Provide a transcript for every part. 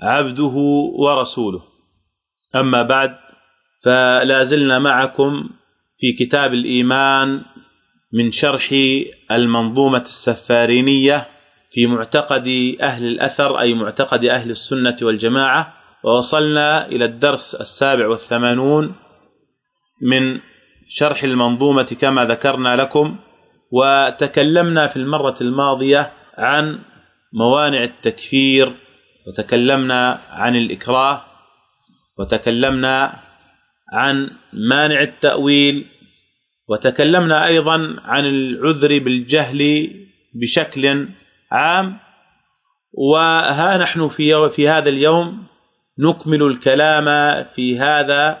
عبده ورسوله. أما بعد فلا زلنا معكم في كتاب الإيمان من شرح المنظومة السفارينية في معتقد أهل الأثر أي معتقد أهل السنة والجماعة. ووصلنا إلى الدرس السابع والثمانون من شرح المنظومة كما ذكرنا لكم. وتكلمنا في المرة الماضية عن موانع التكفير وتكلمنا عن الإكراه وتكلمنا عن مانع التأويل وتكلمنا أيضا عن العذر بالجهل بشكل عام. وها نحن في في هذا اليوم نكمل الكلام في هذا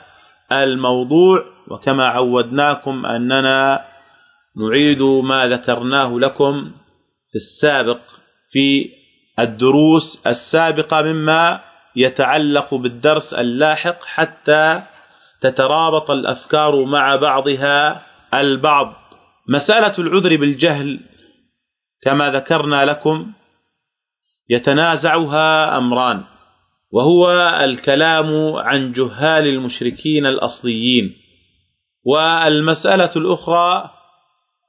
الموضوع. وكما عودناكم أننا نعيد ما ذكرناه لكم في السابق في الدروس السابقة مما يتعلق بالدرس اللاحق حتى تترابط الأفكار مع بعضها البعض. مسألة العذر بالجهل كما ذكرنا لكم يتنازعها أمران وهو الكلام عن جهال المشركين الأصليين والمسألة الأخرى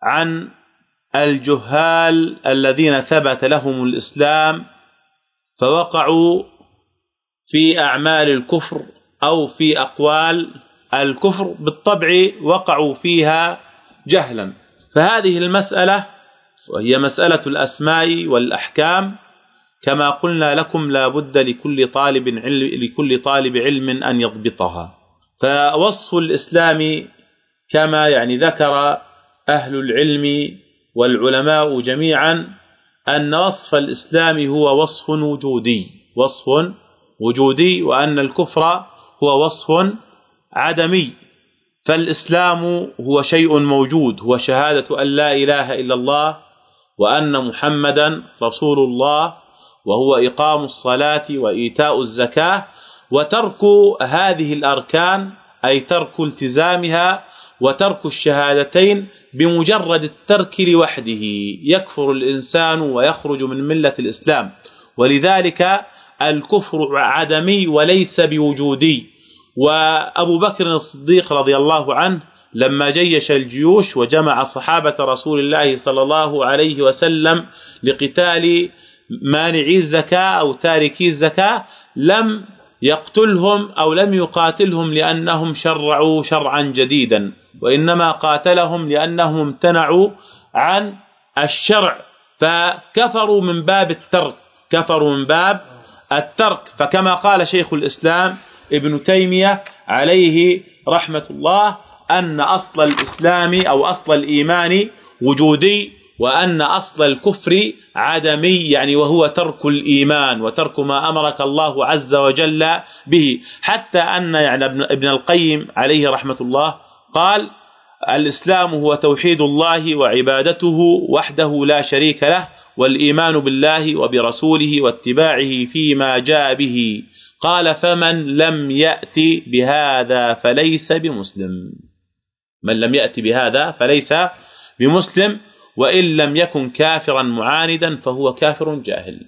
عن الجهال الذين ثبت لهم الإسلام فوقعوا في أعمال الكفر أو في أقوال الكفر بالطبع وقعوا فيها جهلا. فهذه المسألة وهي مسألة الأسماء والأحكام كما قلنا لكم لا بد لكل طالب علم لكل طالب علم أن يضبطها. فوصف الإسلام كما يعني ذكر أهل العلم والعلماء جميعا أن وصف الإسلام هو وصف وجودي وصف وجودي وأن الكفر هو وصف عدمي. فالإسلام هو شيء موجود هو شهادة أن لا إله إلا الله وأن محمدا رسول الله وهو إقام الصلاة وإيتاء الزكاة وترك هذه الأركان أي ترك التزامها وترك الشهادتين بمجرد الترك لوحده يكفر الإنسان ويخرج من ملة الإسلام. ولذلك الكفر عدمي وليس بوجودي. وأبو بكر الصديق رضي الله عنه لما جيش الجيوش وجمع صحابة رسول الله صلى الله عليه وسلم لقتال مانعي الزكاة أو تاركي الزكاة لم يقتلهم أو لم يقاتلهم لأنهم شرعوا شرعا جديدا. وإنما قاتلهم لأنهم امتنعوا عن الشرع فكفروا من باب الترك كفروا من باب الترك. فكما قال شيخ الإسلام ابن تيمية عليه رحمة الله أن أصل الإسلام أو أصل الإيمان وجودي وأن أصل الكفر عدمي يعني وهو ترك الإيمان وترك ما أمرك الله عز وجل به. حتى أن يعني ابن القيم عليه رحمة الله قال الإسلام هو توحيد الله وعبادته وحده لا شريك له والإيمان بالله وبرسوله واتباعه فيما جاء به. قال فمن لم ياتي بهذا فليس بمسلم. من لم ياتي بهذا فليس بمسلم وإن لم يكن كافرا معاندا فهو كافر جاهل.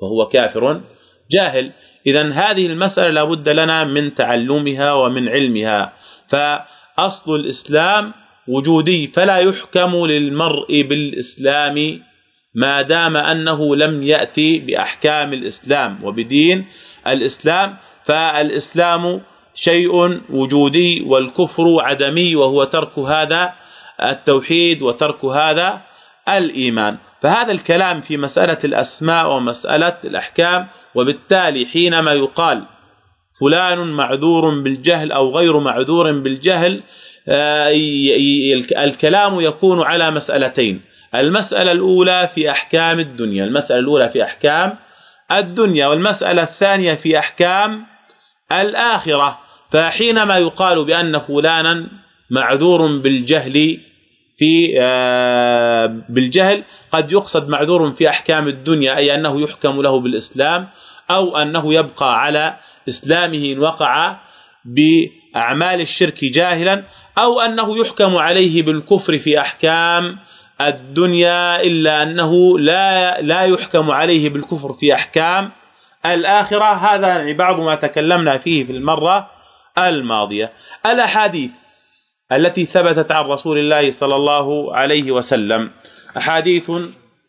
فهو كافر جاهل. اذا هذه المسألة لابد لنا من تعلمها ومن علمها. فاصل الإسلام وجودي فلا يحكم للمرء بالإسلام ما دام أنه لم يأتي بأحكام الإسلام وبدين الإسلام. فالإسلام شيء وجودي والكفر عدمي وهو ترك هذا التوحيد وترك هذا الإيمان. فهذا الكلام في مسألة الأسماء ومسألة الأحكام وبالتالي حينما يقال فلان معذور بالجهل أو غير معذور بالجهل آه، الكلام يكون على مسألتين. المسألة الأولى في أحكام الدنيا المسألة الأولى في أحكام الدنيا والمسألة الثانية في أحكام الآخرة. فحينما يقال بأن فلانا معذور بالجهل في آه، بالجهل قد يقصد معذور في أحكام الدنيا أي أنه يحكم له بالإسلام أو أنه يبقى على إسلامه إن وقع بأعمال الشرك جاهلا أو أنه يحكم عليه بالكفر في أحكام الدنيا إلا أنه لا لا يحكم عليه بالكفر في أحكام الآخرة. هذا يعني بعض ما تكلمنا فيه في المرة الماضية. الأحاديث التي ثبتت عن رسول الله صلى الله عليه وسلم. أحاديث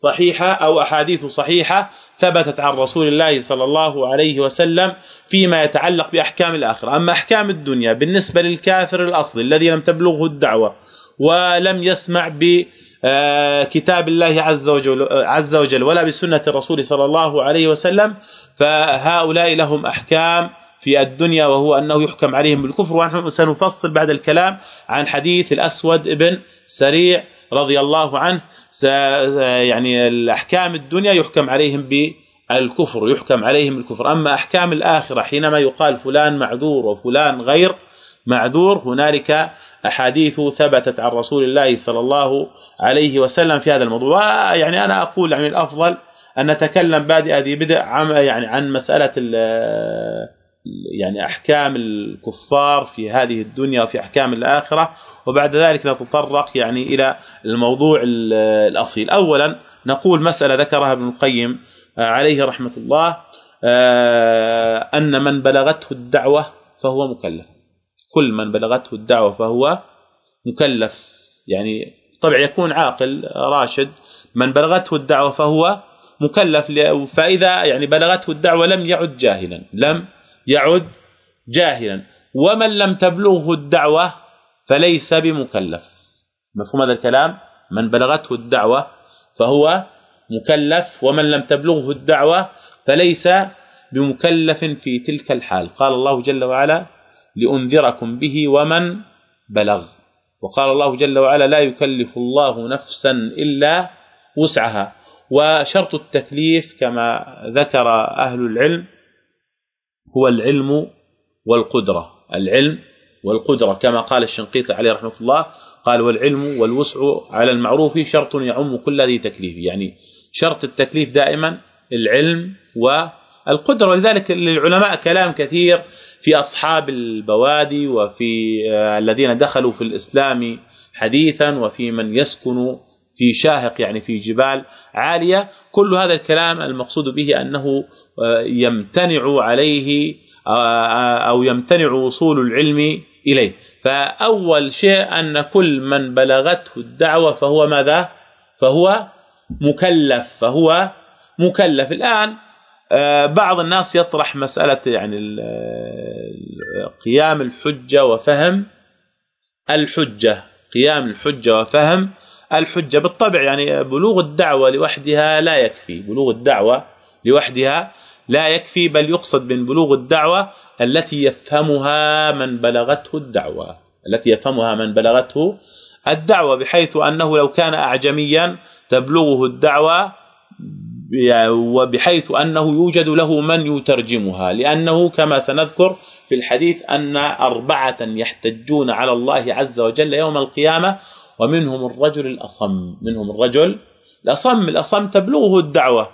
صحيحة أو أحاديث صحيحة ثبتت عن رسول الله صلى الله عليه وسلم فيما يتعلق بأحكام الآخرة. أما أحكام الدنيا بالنسبة للكافر الاصلي الذي لم تبلغه الدعوة ولم يسمع بكتاب الله عز وجل عز وجل ولا بسنة الرسول صلى الله عليه وسلم فهؤلاء لهم أحكام في الدنيا وهو أنه يحكم عليهم بالكفر. ونحن سنفصل بعد الكلام عن حديث الأسود ابن سريع رضي الله عنه يعني الأحكام الدنيا يحكم عليهم بالكفر يحكم عليهم بالكفر أما أحكام الآخرة حينما يقال فلان معذور وفلان غير معذور هنالك أحاديث ثبتت عن رسول الله صلى الله عليه وسلم في هذا الموضوع. يعني أنا أقول يعني الأفضل أن نتكلم بادئ ذي بدء يعني عن مسألة يعني أحكام الكفار في هذه الدنيا وفي أحكام الآخرة. وبعد ذلك نتطرق يعني إلى الموضوع الأصيل. اولا نقول مسألة ذكرها ابن القيم عليه رحمة الله آه، أن من بلغته الدعوة فهو مكلف. كل من بلغته الدعوة فهو مكلف. يعني طبعا يكون عاقل راشد من بلغته الدعوة فهو مكلف. فإذا يعني بلغته الدعوة لم يعد جاهلا لم يعد جاهلا. ومن لم تبلغه الدعوة فليس بمكلف. مفهوم هذا الكلام؟ من بلغته الدعوة فهو مكلف ومن لم تبلغه الدعوة فليس بمكلف في تلك الحال. قال الله جل وعلا لأنذركم به ومن بلغ. وقال الله جل وعلا لا يكلف الله نفسا إلا وسعها. وشرط التكليف كما ذكر أهل العلم هو العلم والقدرة. العلم والقدرة كما قال الشنقيطي عليه رحمه الله قال والعلم والوسع على المعروف شرط يعم كل ذي تكليف. يعني شرط التكليف دائما العلم والقدرة. ولذلك للعلماء كلام كثير في أصحاب البوادي وفي آه، الذين دخلوا في الإسلام حديثا وفي من يسكن في شاهق يعني في جبال عالية. كل هذا الكلام المقصود به أنه آه، يمتنع عليه آه، أو يمتنع وصول العلم إليه. فأول شيء أن كل من بلغته الدعوة فهو ماذا؟ فهو مكلف فهو مكلف. الآن آه، بعض الناس يطرح مسألة يعني قيام الحجة وفهم الحجة. قيام الحجة وفهم الحجة. بالطبع يعني بلوغ الدعوة لوحدها لا يكفي. بلوغ الدعوة لوحدها لا يكفي بل يقصد من بلوغ الدعوة التي يفهمها من بلغته الدعوة التي يفهمها من بلغته الدعوة بحيث أنه لو كان اعجميا تبلغه الدعوة وبحيث أنه يوجد له من يترجمها. لأنه كما سنذكر في الحديث أن أربعة يحتجون على الله عز وجل يوم القيامة ومنهم الرجل الأصم منهم الرجل الأصم الأصم تبلغه الدعوة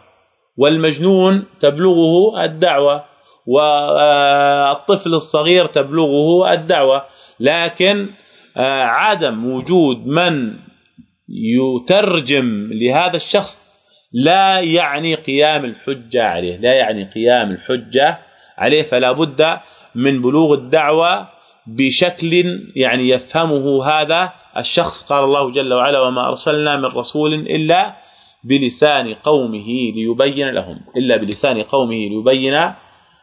والمجنون تبلغه الدعوة. والطفل الصغير تبلغه الدعوة. لكن آه، عدم وجود من يترجم لهذا الشخص لا يعني قيام الحجة عليه لا يعني قيام الحجة عليه. فلا بد من بلوغ الدعوة بشكل يعني يفهمه هذا الشخص. قال الله جل وعلا وما أرسلنا من رسول إلا بلسان قومه ليبين لهم إلا بلسان قومه ليبين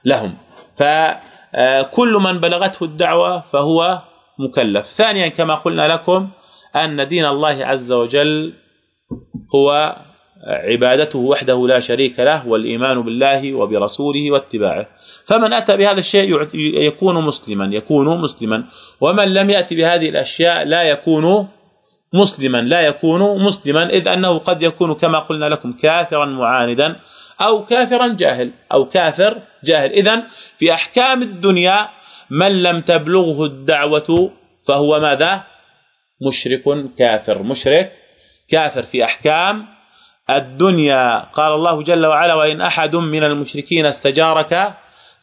لهم. فكل من بلغته الدعوة فهو مكلف. ثانيا كما قلنا لكم أن دين الله عز وجل هو عبادته وحده لا شريك له والإيمان بالله وبرسوله واتباعه. فمن أتى بهذا الشيء يكون مسلما يكون مسلما. ومن لم ياتي بهذه الأشياء لا يكون مسلما لا يكون مسلما إذ أنه قد يكون كما قلنا لكم كافرا معاندا. أو كافرا جاهل أو كافر جاهل. اذا في أحكام الدنيا من لم تبلغه الدعوة فهو ماذا؟ مشرك كافر. مشرك كافر في أحكام الدنيا. قال الله جل وعلا وإن أحد من المشركين استجارك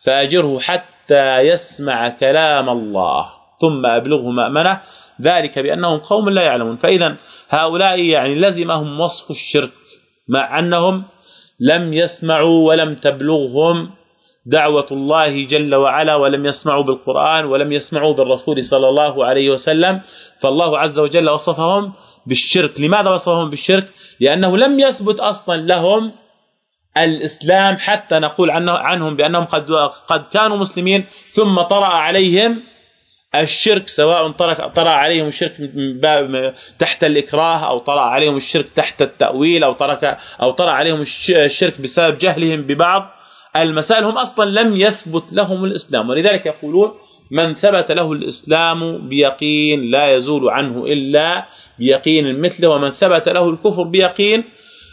فأجره حتى يسمع كلام الله ثم أبلغه مأمنة. ذلك بأنهم قوم لا يعلمون. فاذا هؤلاء يعني لزمهم وصف الشرك مع أنهم لم يسمعوا ولم تبلغهم دعوة الله جل وعلا ولم يسمعوا بالقرآن ولم يسمعوا بالرسول صلى الله عليه وسلم فالله عز وجل وصفهم بالشرك. لماذا وصفهم بالشرك؟ لأنه لم يثبت أصلا لهم الإسلام حتى نقول عنه عنهم بأنهم قد قد كانوا مسلمين ثم طرأ عليهم الشرك سواء طرا طرا عليهم الشرك تحت الإكراه أو طرا عليهم الشرك تحت التأويل أو ترك أو طرا عليهم الشرك بسبب جهلهم ببعض المسائل هم أصلا لم يثبت لهم الإسلام. ولذلك يقولون من ثبت له الإسلام بيقين لا يزول عنه إلا بيقين مثله ومن ثبت له الكفر بيقين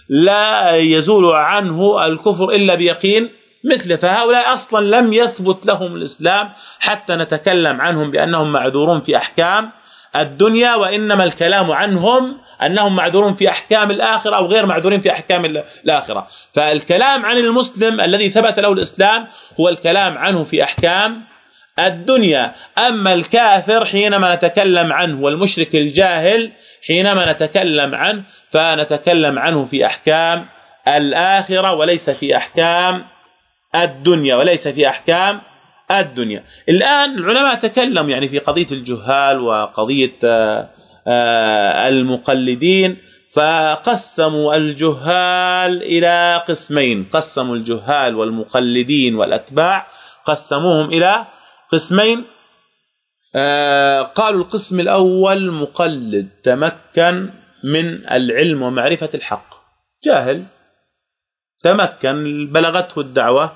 لا يزول عنه الكفر إلا بيقين مثله فهؤلاء أصلا لم يثبت لهم الإسلام حتى نتكلم عنهم بأنهم معذورون في أحكام الدنيا وإنما الكلام عنهم أنهم معذورون في أحكام الآخرة أو غير معذورين في أحكام الآخرة. فالكلام عن المسلم الذي ثبت له الإسلام هو الكلام عنه في أحكام الدنيا. أما الكافر حينما نتكلم عنه والمشرك الجاهل حينما نتكلم عنه فنتكلم عنه في أحكام الآخرة وليس في أحكام الدنيا وليس في أحكام الدنيا. الآن العلماء تكلم يعني في قضية الجهال وقضية آه، آه، المقلدين فقسموا الجهال إلى قسمين. قسموا الجهال والمقلدين والأتباع قسموهم إلى قسمين. آه، قالوا القسم الأول مقلد تمكن من العلم ومعرفة الحق. جاهل. تمكن بلغته الدعوة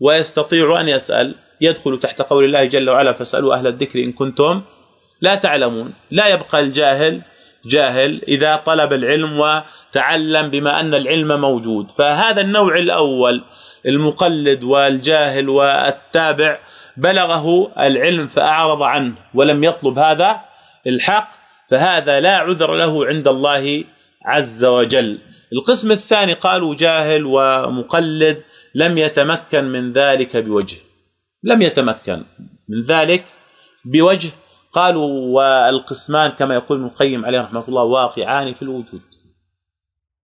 ويستطيع أن يسأل يدخل تحت قول الله جل وعلا فاسألوا أهل الذكر إن كنتم لا تعلمون لا يبقى الجاهل جاهل إذا طلب العلم وتعلم بما أن العلم موجود. فهذا النوع الأول المقلد والجاهل والتابع بلغه العلم فأعرض عنه ولم يطلب هذا الحق فهذا لا عذر له عند الله عز وجل. القسم الثاني قالوا جاهل ومقلد لم يتمكن من ذلك بوجه. لم يتمكن من ذلك بوجه. قالوا والقسمان كما يقول ابن القيم عليه رحمة الله واقعان في الوجود.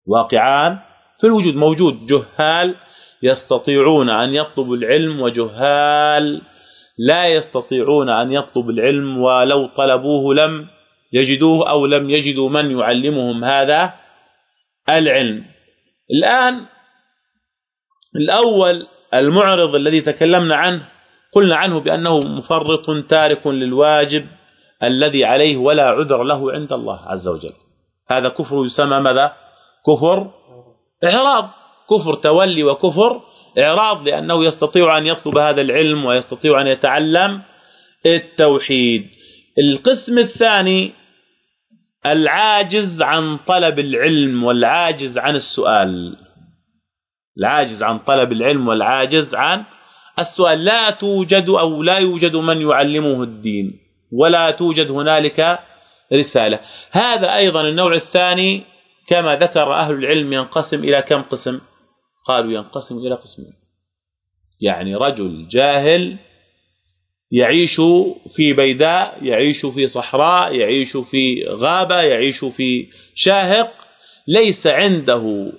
واقعان في الوجود. موجود. جهال يستطيعون أن يطلبوا العلم وجهال لا يستطيعون أن يطلبوا العلم ولو طلبوه لم يجدوه أو لم يجدوا من يعلمهم هذا. العلم. الآن الأول المعرض الذي تكلمنا عنه قلنا عنه بأنه مفرط تارك للواجب الذي عليه ولا عذر له عند الله عز وجل. هذا كفر يسمى ماذا؟ كفر إعراض. كفر تولي وكفر إعراض لأنه يستطيع أن يطلب هذا العلم ويستطيع أن يتعلم التوحيد. القسم الثاني العاجز عن طلب العلم والعاجز عن السؤال. العاجز عن طلب العلم والعاجز عن السؤال. لا توجد أو لا يوجد من يعلمه الدين ولا توجد هنالك رسالة. هذا أيضا النوع الثاني كما ذكر أهل العلم ينقسم إلى كم قسم؟ قالوا ينقسم إلى قسمين. يعني رجل جاهل يعيش في بيداء يعيش في صحراء يعيش في غابة يعيش في شاهق. ليس عنده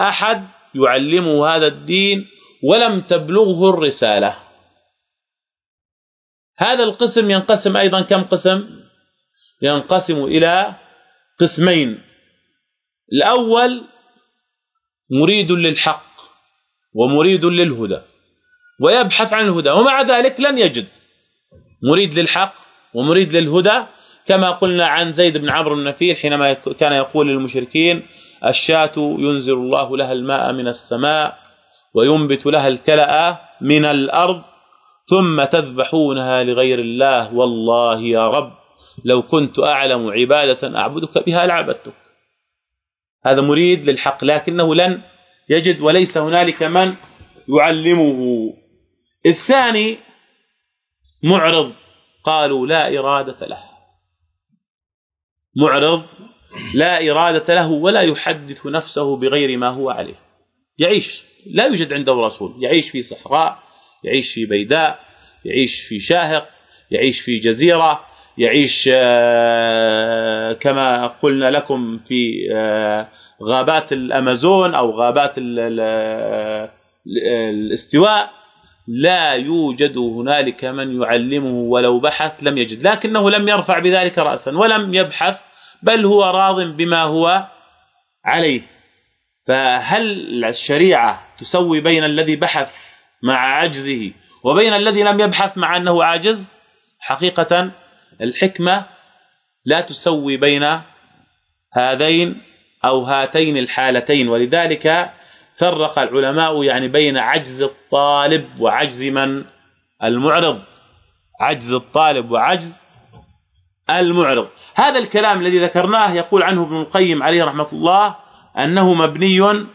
أحد يعلمه هذا الدين ولم تبلغه الرسالة. هذا القسم ينقسم أيضا كم قسم؟ ينقسم إلى قسمين. الأول مريد للحق ومريد للهدى ويبحث عن الهدى ومع ذلك لن يجد. مريد للحق ومريد للهدى كما قلنا عن زيد بن عمرو النفيل حينما كان يقول للمشركين الشاة ينزل الله لها الماء من السماء وينبت لها الكلأ من الأرض ثم تذبحونها لغير الله والله يا رب لو كنت أعلم عبادة أعبدك بها لعبدتك. هذا مريد للحق لكنه لن يجد وليس هنالك من يعلمه. الثاني معرض قالوا لا إرادة له. معرض لا إرادة له ولا يحدث نفسه بغير ما هو عليه. يعيش لا يوجد عنده رسول. يعيش في صحراء يعيش في بيداء يعيش في شاهق يعيش في جزيرة يعيش آه، كما قلنا لكم في آه، غابات الأمازون أو غابات الاستواء. لا يوجد هنالك من يعلمه ولو بحث لم يجد لكنه لم يرفع بذلك راسا ولم يبحث بل هو راض بما هو عليه. فهل الشريعة تسوي بين الذي بحث مع عجزه وبين الذي لم يبحث مع أنه عاجز؟ حقيقه الحكمة لا تسوي بين هذين أو هاتين الحالتين ولذلك فرق العلماء يعني بين عجز الطالب وعجز من؟ المعرض. عجز الطالب وعجز المعرض. هذا الكلام الذي ذكرناه يقول عنه ابن القيم عليه رحمة الله أنه مبني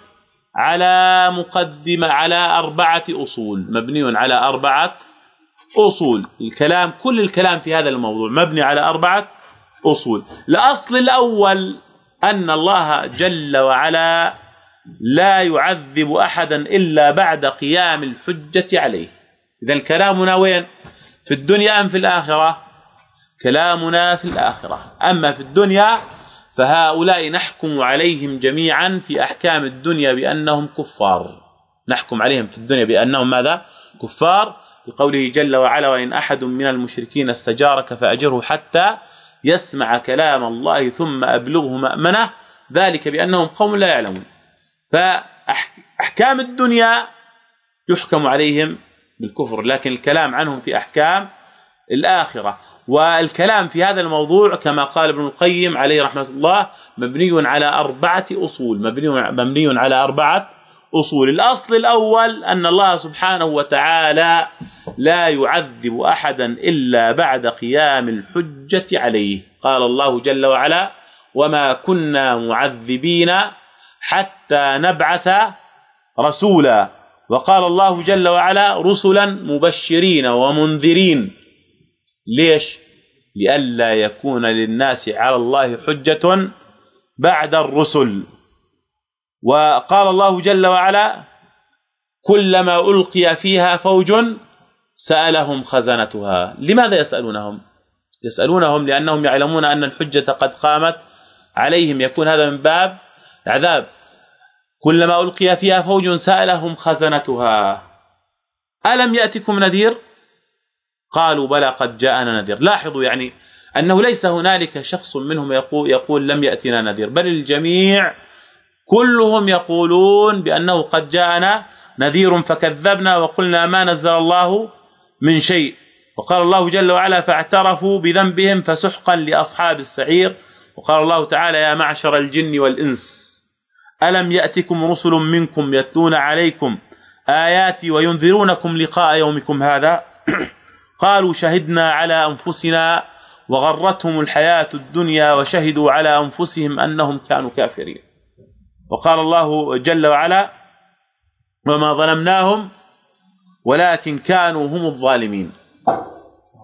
على مقدمه على أربعة أصول. مبني على أربعة أصول. الكلام كل الكلام في هذا الموضوع مبني على أربعة أصول. الأصل الأول أن الله جل وعلا لا يعذب أحدا إلا بعد قيام الحجة عليه. اذا كلامنا وين؟ في الدنيا أم في الآخرة؟ كلامنا في الآخرة. أما في الدنيا فهؤلاء نحكم عليهم جميعا في أحكام الدنيا بأنهم كفار. نحكم عليهم في الدنيا بأنهم ماذا؟ كفار. بقوله جل وعلا وإن أحد من المشركين استجارك فأجره حتى يسمع كلام الله ثم أبلغه مأمنة ذلك بأنهم قوم لا يعلمون. فأحكام الدنيا يحكم عليهم بالكفر لكن الكلام عنهم في أحكام الآخرة. والكلام في هذا الموضوع كما قال ابن القيم عليه رحمة الله مبني على أربعة أصول مبني مبني على أربعة أصول. الأصل الأول أن الله سبحانه وتعالى لا يعذب أحدا إلا بعد قيام الحجة عليه. قال الله جل وعلا وما كنا معذبين حتى نبعث رسولا. وقال الله جل وعلا رسلا مبشرين ومنذرين. ليش؟ لئلا يكون للناس على الله حجة بعد الرسل. وقال الله جل وعلا كلما ألقي فيها فوج سألهم خزنتها. لماذا يسألونهم؟ يسألونهم لأنهم يعلمون أن الحجة قد قامت عليهم. يكون هذا من باب العذاب. كلما ألقي فيها فوج سألهم خزنتها. ألم يأتكم نذير؟ قالوا بلى قد جاءنا نذير. لاحظوا يعني أنه ليس هنالك شخص منهم يقول يقول لم يأتنا نذير بل الجميع كلهم يقولون بأنه قد جاءنا نذير فكذبنا وقلنا ما نزل الله من شيء. وقال الله جل وعلا فاعترفوا بذنبهم فسحقا لأصحاب السعير. وقال الله تعالى يا معشر الجن والإنس. ألم يأتكم رسل منكم يتلون عليكم آياتي وينذرونكم لقاء يومكم هذا؟ قالوا شهدنا على أنفسنا وغرتهم الحياة الدنيا وشهدوا على أنفسهم أنهم كانوا كافرين. وقال الله جل وعلا وما ظلمناهم ولكن كانوا هم الظالمين.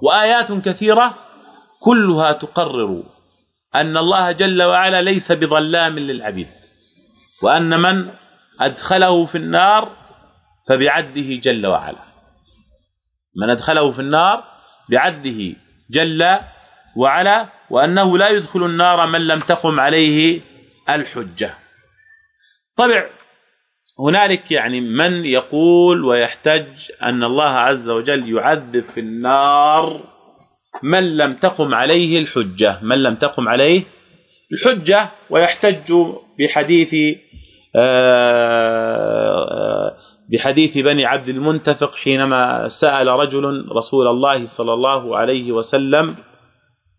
وآيات كثيرة كلها تقرر أن الله جل وعلا ليس بظلام للعبيد. وأن من أدخله في النار فبعده جل وعلا. من أدخله في النار بعده جل وعلا وأنه لا يدخل النار من لم تقم عليه الحجة. طبع هنالك يعني من يقول ويحتج أن الله عز وجل يعذب في النار من لم تقم عليه الحجة من لم تقم عليه الحجة ويحتج بحديث بحديث بني عبد المنتفق حينما سأل رجل رسول الله صلى الله عليه وسلم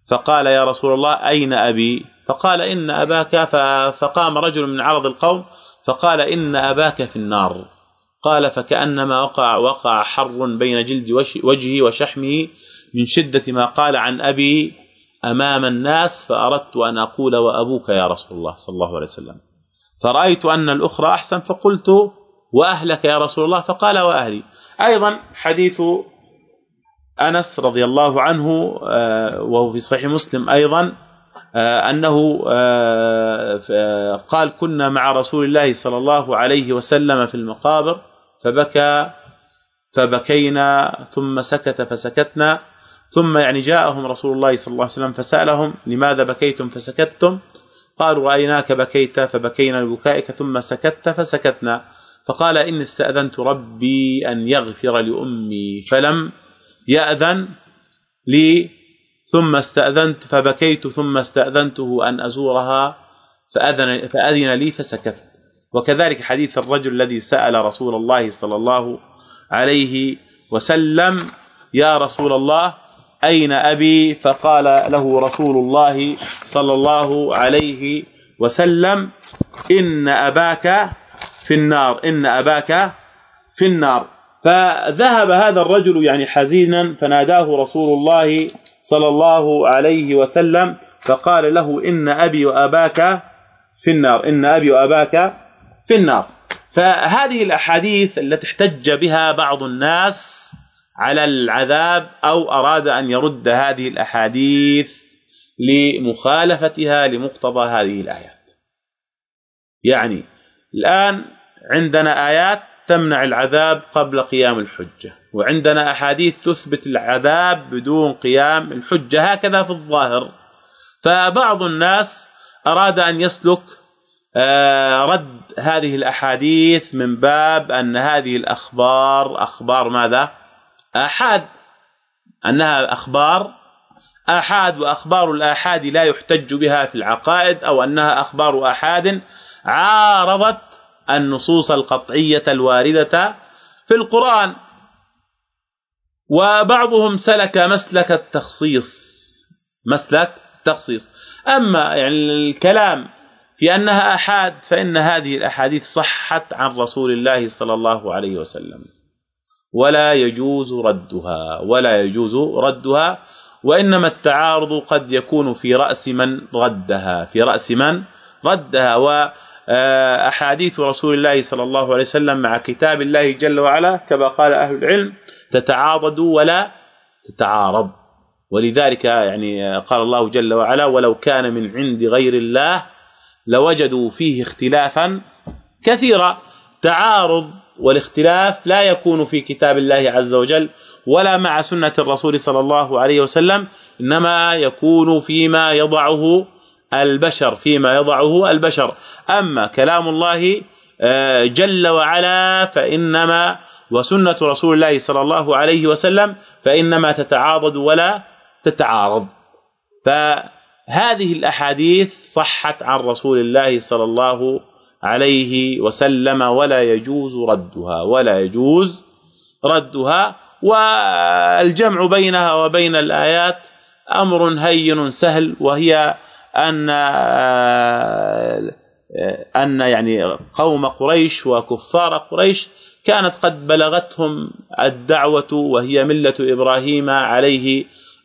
فقال يا رسول الله أين أبي؟ فقال إن أباك فقام رجل من عرض القوم فقال إن أباك في النار. قال فكأنما وقع وقع حر بين جلد وجهه وشحمه من شدة ما قال عن أبي أمام الناس فأردت أن أقول وأبوك يا رسول الله صلى الله عليه وسلم. فرأيت أن الأخرى أحسن فقلت وأهلك يا رسول الله؟ فقال وأهلي. أيضا حديث أنس رضي الله عنه آه، وهو في صحيح مسلم أيضا آه، أنه آه، قال كنا مع رسول الله صلى الله عليه وسلم في المقابر فبكى فبكينا ثم سكت فسكتنا ثم يعني جاءهم رسول الله صلى الله عليه وسلم فسألهم لماذا بكيتم فسكتتم؟ قالوا رأيناك بكيت فبكينا لبكائك ثم سكت فسكتنا. فقال ان استأذنت ربي أن يغفر لأمي. فلم يأذن لي ثم استأذنت فبكيت ثم استأذنته أن أزورها فأذن فأذن لي فسكت. وكذلك حديث الرجل الذي سأل رسول الله صلى الله عليه وسلم يا رسول الله أين أبي؟ فقال له رسول الله صلى الله عليه وسلم إن أباك في النار إن أباك في النار. فذهب هذا الرجل يعني حزينا فناداه رسول الله صلى الله عليه وسلم فقال له إن أبي وأباك في النار إن أبي وأباك في النار. فهذه الأحاديث التي احتج بها بعض الناس على العذاب أو أراد أن يرد هذه الأحاديث لمخالفتها لمقتضى هذه الآيات. يعني الآن عندنا آيات تمنع العذاب قبل قيام الحجة وعندنا أحاديث تثبت العذاب بدون قيام الحجة هكذا في الظاهر. فبعض الناس أراد أن يسلك آه، رد هذه الأحاديث من باب أن هذه الأخبار أخبار ماذا؟ أحاد أنها أخبار. أحاد وأخبار الآحاد لا يحتج بها في العقائد أو أنها أخبار آحاد عارضت النصوص القطعية الواردة في القرآن. وبعضهم سلك مسلك التخصيص مسلك التخصيص أما يعني الكلام في أنها آحاد فإن هذه الأحاديث صحت عن رسول الله صلى الله عليه وسلم. ولا يجوز ردها ولا يجوز ردها وإنما التعارض قد يكون في رأس من ردها في رأس من ردها. وأحاديث رسول الله صلى الله عليه وسلم مع كتاب الله جل وعلا كما قال أهل العلم تتعاضد ولا تتعارض. ولذلك يعني قال الله جل وعلا ولو كان من عند غير الله لوجدوا فيه اختلافا كثيرا. تعارض والاختلاف لا يكون في كتاب الله عز وجل ولا مع سنة الرسول صلى الله عليه وسلم إنما يكون فيما يضعه البشر فيما يضعه البشر. أما كلام الله آه، جل وعلا فإنما وسنة رسول الله صلى الله عليه وسلم فإنما تتعاضد ولا تتعارض. فهذه الأحاديث صحت عن رسول الله صلى الله عليه وسلم ولا يجوز ردها ولا يجوز ردها. والجمع بينها وبين الآيات أمر هين سهل وهي أن أن يعني قوم قريش وكفار قريش كانت قد بلغتهم الدعوة وهي ملة إبراهيم عليه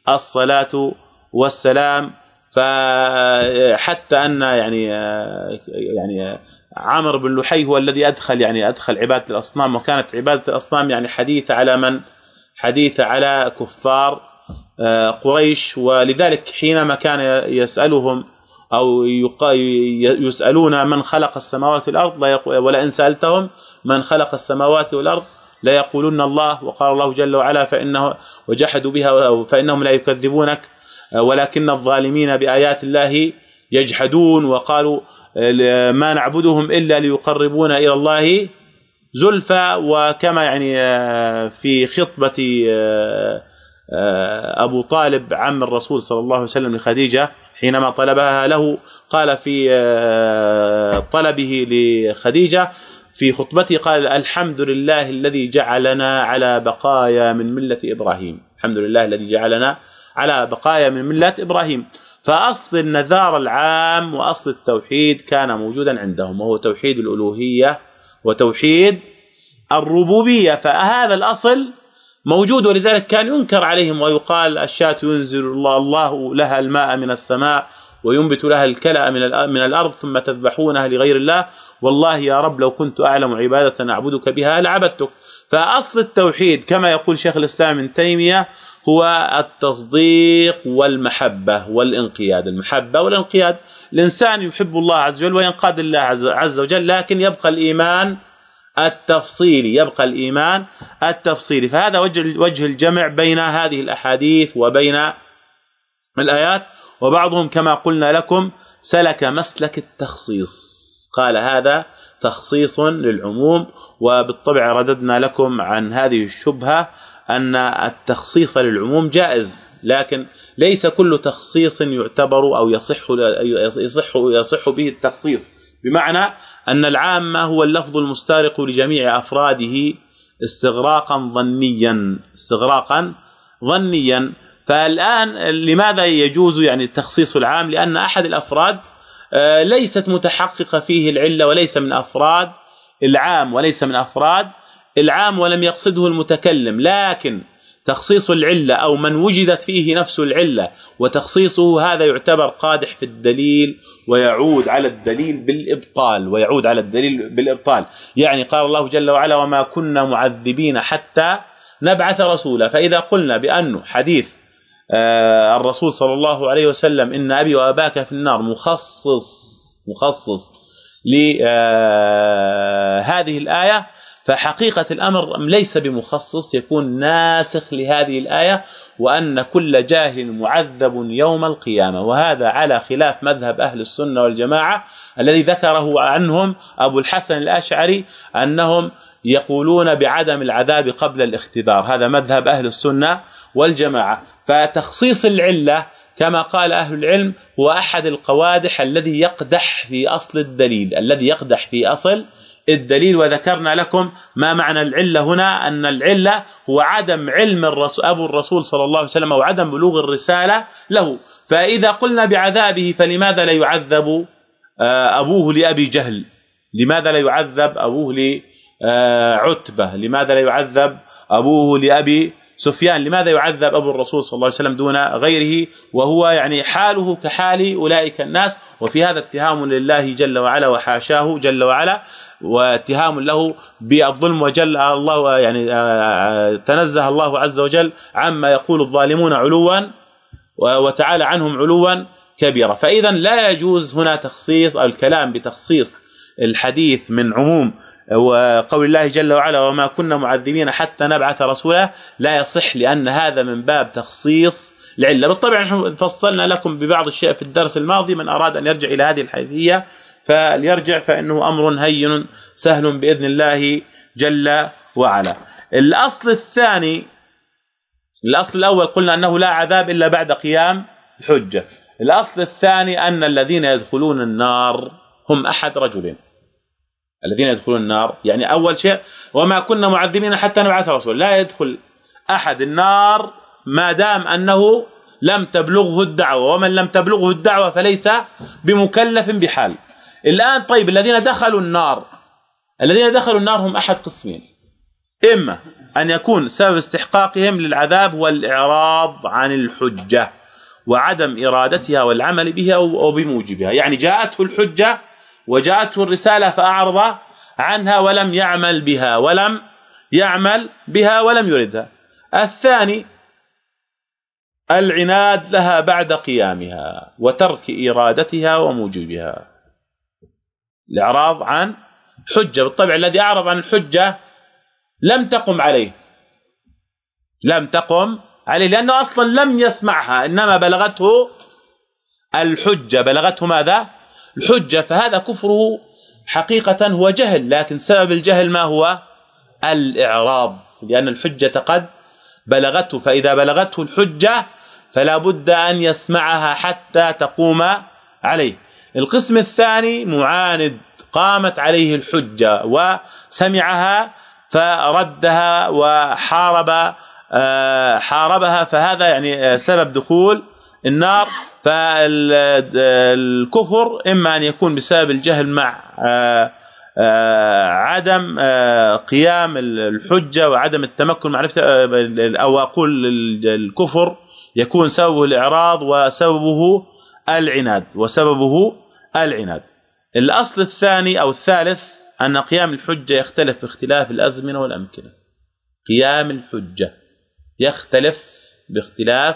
الصلاة والسلام. فحتى أن يعني يعني عمرو بن لحي هو الذي أدخل يعني أدخل عبادة الأصنام وكانت عبادة الأصنام يعني حديثة على من؟ حديثة على كفار آه، قريش. ولذلك حينما كان يسألهم أو يسألون من خلق السماوات والأرض ولئن سألتهم من خلق السماوات والأرض لا يقولون الله. وقال الله جل وعلا فانه وجحدوا بها فإنهم لا يكذبونك. آه، ولكن الظالمين بآيات الله يجحدون. وقالوا ما نعبدهم إلا ليقربونا إلى الله زلفى وكما يعني آه، في خطبة آه، آه، أبو طالب عم الرسول صلى الله عليه وسلم لخديجة حينما طلبها له قال في طلبه لخديجة في خطبته قال الحمد لله الذي جعلنا على بقايا من ملة إبراهيم. الحمد لله الذي جعلنا على بقايا من ملة إبراهيم. فأصل النذار العام وأصل التوحيد كان موجودا عندهم وهو توحيد الألوهية وتوحيد الربوبية. فهذا الأصل موجود ولذلك كان ينكر عليهم ويقال الشاة ينزل الله الله لها الماء من السماء وينبت لها الكلأ من من الأرض ثم تذبحونها لغير الله. والله يا رب لو كنت أعلم عبادة أعبدك بها لعبدتك. فأصل التوحيد كما يقول شيخ الإسلام ابن تيمية هو التصديق والمحبة والانقياد. المحبة والانقياد الإنسان يحب الله عز وجل وينقاد الله عز وجل لكن يبقى الإيمان التفصيلي يبقى الإيمان التفصيلي. فهذا وجه وجه الجمع بين هذه الأحاديث وبين الآيات وبعضهم كما قلنا لكم سلك مسلك التخصيص. قال هذا تخصيص للعموم وبالطبع رددنا لكم عن هذه الشبهة أن التخصيص للعموم جائز لكن ليس كل تخصيص يعتبر أو يصح يصح يصح به التخصيص. بمعنى أن العام هو اللفظ المستغرق لجميع أفراده استغراقا ظنيا استغراقا ظنيا. فالآن لماذا يجوز يعني التخصيص العام؟ لأن أحد الأفراد آه، ليست متحققة فيه العلة وليس من أفراد العام وليس من أفراد العام ولم يقصده المتكلم لكن تخصيص العلة أو من وجدت فيه نفس العلة وتخصيصه هذا يعتبر قادح في الدليل ويعود على الدليل بالإبطال ويعود على الدليل بالإبطال. يعني قال الله جل وعلا وما كنا معذبين حتى نبعث رسولا فإذا قلنا بانه حديث آه، الرسول صلى الله عليه وسلم إن أبي وأباك في النار مخصص مخصص لهذه آه، الآية فحقيقة الأمر ليس بمخصص يكون ناسخ لهذه الآية وأن كل جاهل معذب يوم القيامة وهذا على خلاف مذهب أهل السنة والجماعة الذي ذكره عنهم أبو الحسن الأشعري أنهم يقولون بعدم العذاب قبل الاختبار هذا مذهب أهل السنة والجماعة. فتخصيص العلة كما قال أهل العلم هو أحد القوادح الذي يقدح في أصل الدليل الذي يقدح في أصل الدليل وذكرنا لكم ما معنى العلة هنا أن العلة هو عدم علم الرسول أبو الرسول صلى الله عليه وسلم أو عدم بلوغ الرسالة له. فإذا قلنا بعذابه فلماذا لا يعذب آه، أبوه لأبي جهل؟ لماذا لا يعذب أبوه لعتبه لماذا لا يعذب أبوه لأبي سفيان؟ لماذا يعذب أبو الرسول صلى الله عليه وسلم دون غيره؟ وهو يعني حاله كحال أولئك الناس. وفي هذا اتهام لله جل وعلا وحاشاه جل وعلا. واتهام له بالظلم وجل الله يعني آه، تنزه الله عز وجل عما يقول الظالمون علوا وتعالى عنهم علوا كبيرا. فاذا لا يجوز هنا تخصيص أو الكلام بتخصيص الحديث من عموم وقول الله جل وعلا وما كنا معذبين حتى نبعث رسولا لا يصح لأن هذا من باب تخصيص العلة. بالطبع نحن فصلنا لكم ببعض الشيء في الدرس الماضي من أراد أن يرجع إلى هذه الحيثية. فليرجع فإنه أمر هين سهل بإذن الله جل وعلا. الأصل الثاني الأصل الأول قلنا أنه لا عذاب إلا بعد قيام الحجة. الأصل الثاني أن الذين يدخلون النار هم أحد رجلين. الذين يدخلون النار يعني أول شيء وما كنا معذبين حتى نبعث رسول لا يدخل أحد النار ما دام أنه لم تبلغه الدعوة. ومن لم تبلغه الدعوة فليس بمكلف بحال. الآن طيب الذين دخلوا النار الذين دخلوا النار هم أحد قسمين. إما أن يكون سبب استحقاقهم للعذاب هو الاعراض عن الحجة وعدم إرادتها والعمل بها أو بموجبها. يعني جاءته الحجة وجاءته الرسالة فأعرض عنها ولم يعمل بها ولم يعمل بها ولم يردها. الثاني العناد لها بعد قيامها وترك إرادتها وموجبها. الإعراض عن حجة بالطبع الذي أعرض عن الحجة لم تقم عليه. لم تقم عليه لأنه أصلا لم يسمعها إنما بلغته الحجة. بلغته ماذا؟ الحجة. فهذا كفره حقيقة هو جهل لكن سبب الجهل ما هو؟ الإعراض. لأن الحجة قد بلغته فإذا بلغته الحجة فلا بد أن يسمعها حتى تقوم عليه. القسم الثاني معاند قامت عليه الحجة وسمعها فردها وحارب آه، حاربها فهذا يعني سبب دخول النار. فالكفر إما أن يكون بسبب الجهل مع آه، آه، عدم قيام الحجة وعدم التمكن معرفه أو أقول الكفر يكون سببه الإعراض وسببه العناد وسببه العناد. الأصل الثاني أو الثالث أن قيام الحجة يختلف باختلاف الأزمنة والأمكنة. قيام الحجة يختلف باختلاف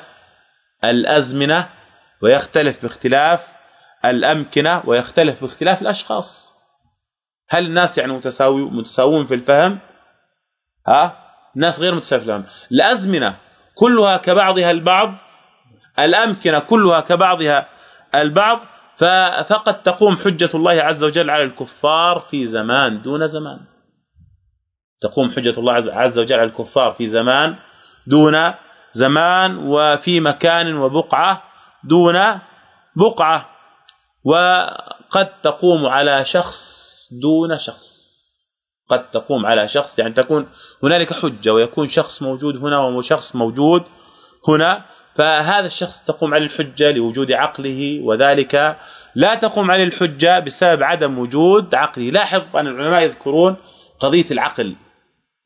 الأزمنة ويختلف باختلاف الأمكنة ويختلف باختلاف الأشخاص. هل الناس يعني متساوي متساوون في الفهم؟ ها؟ الناس غير متساويه في الفهم. الأزمنة كلها كبعضها البعض الأمكنة كلها كبعضها البعض فقد تقوم حجة الله عز وجل على الكفار في زمان دون زمان. تقوم حجة الله عز وجل على الكفار في زمان دون زمان وفي مكان وبقعة دون بقعة. وقد تقوم على شخص دون شخص. قد تقوم على شخص يعني تكون هنالك حجة ويكون شخص موجود هنا وشخص موجود هنا. فهذا الشخص تقوم عليه الحجة لوجود عقله وذلك لا تقوم عليه الحجة بسبب عدم وجود عقله. لاحظ أن العلماء يذكرون قضية العقل.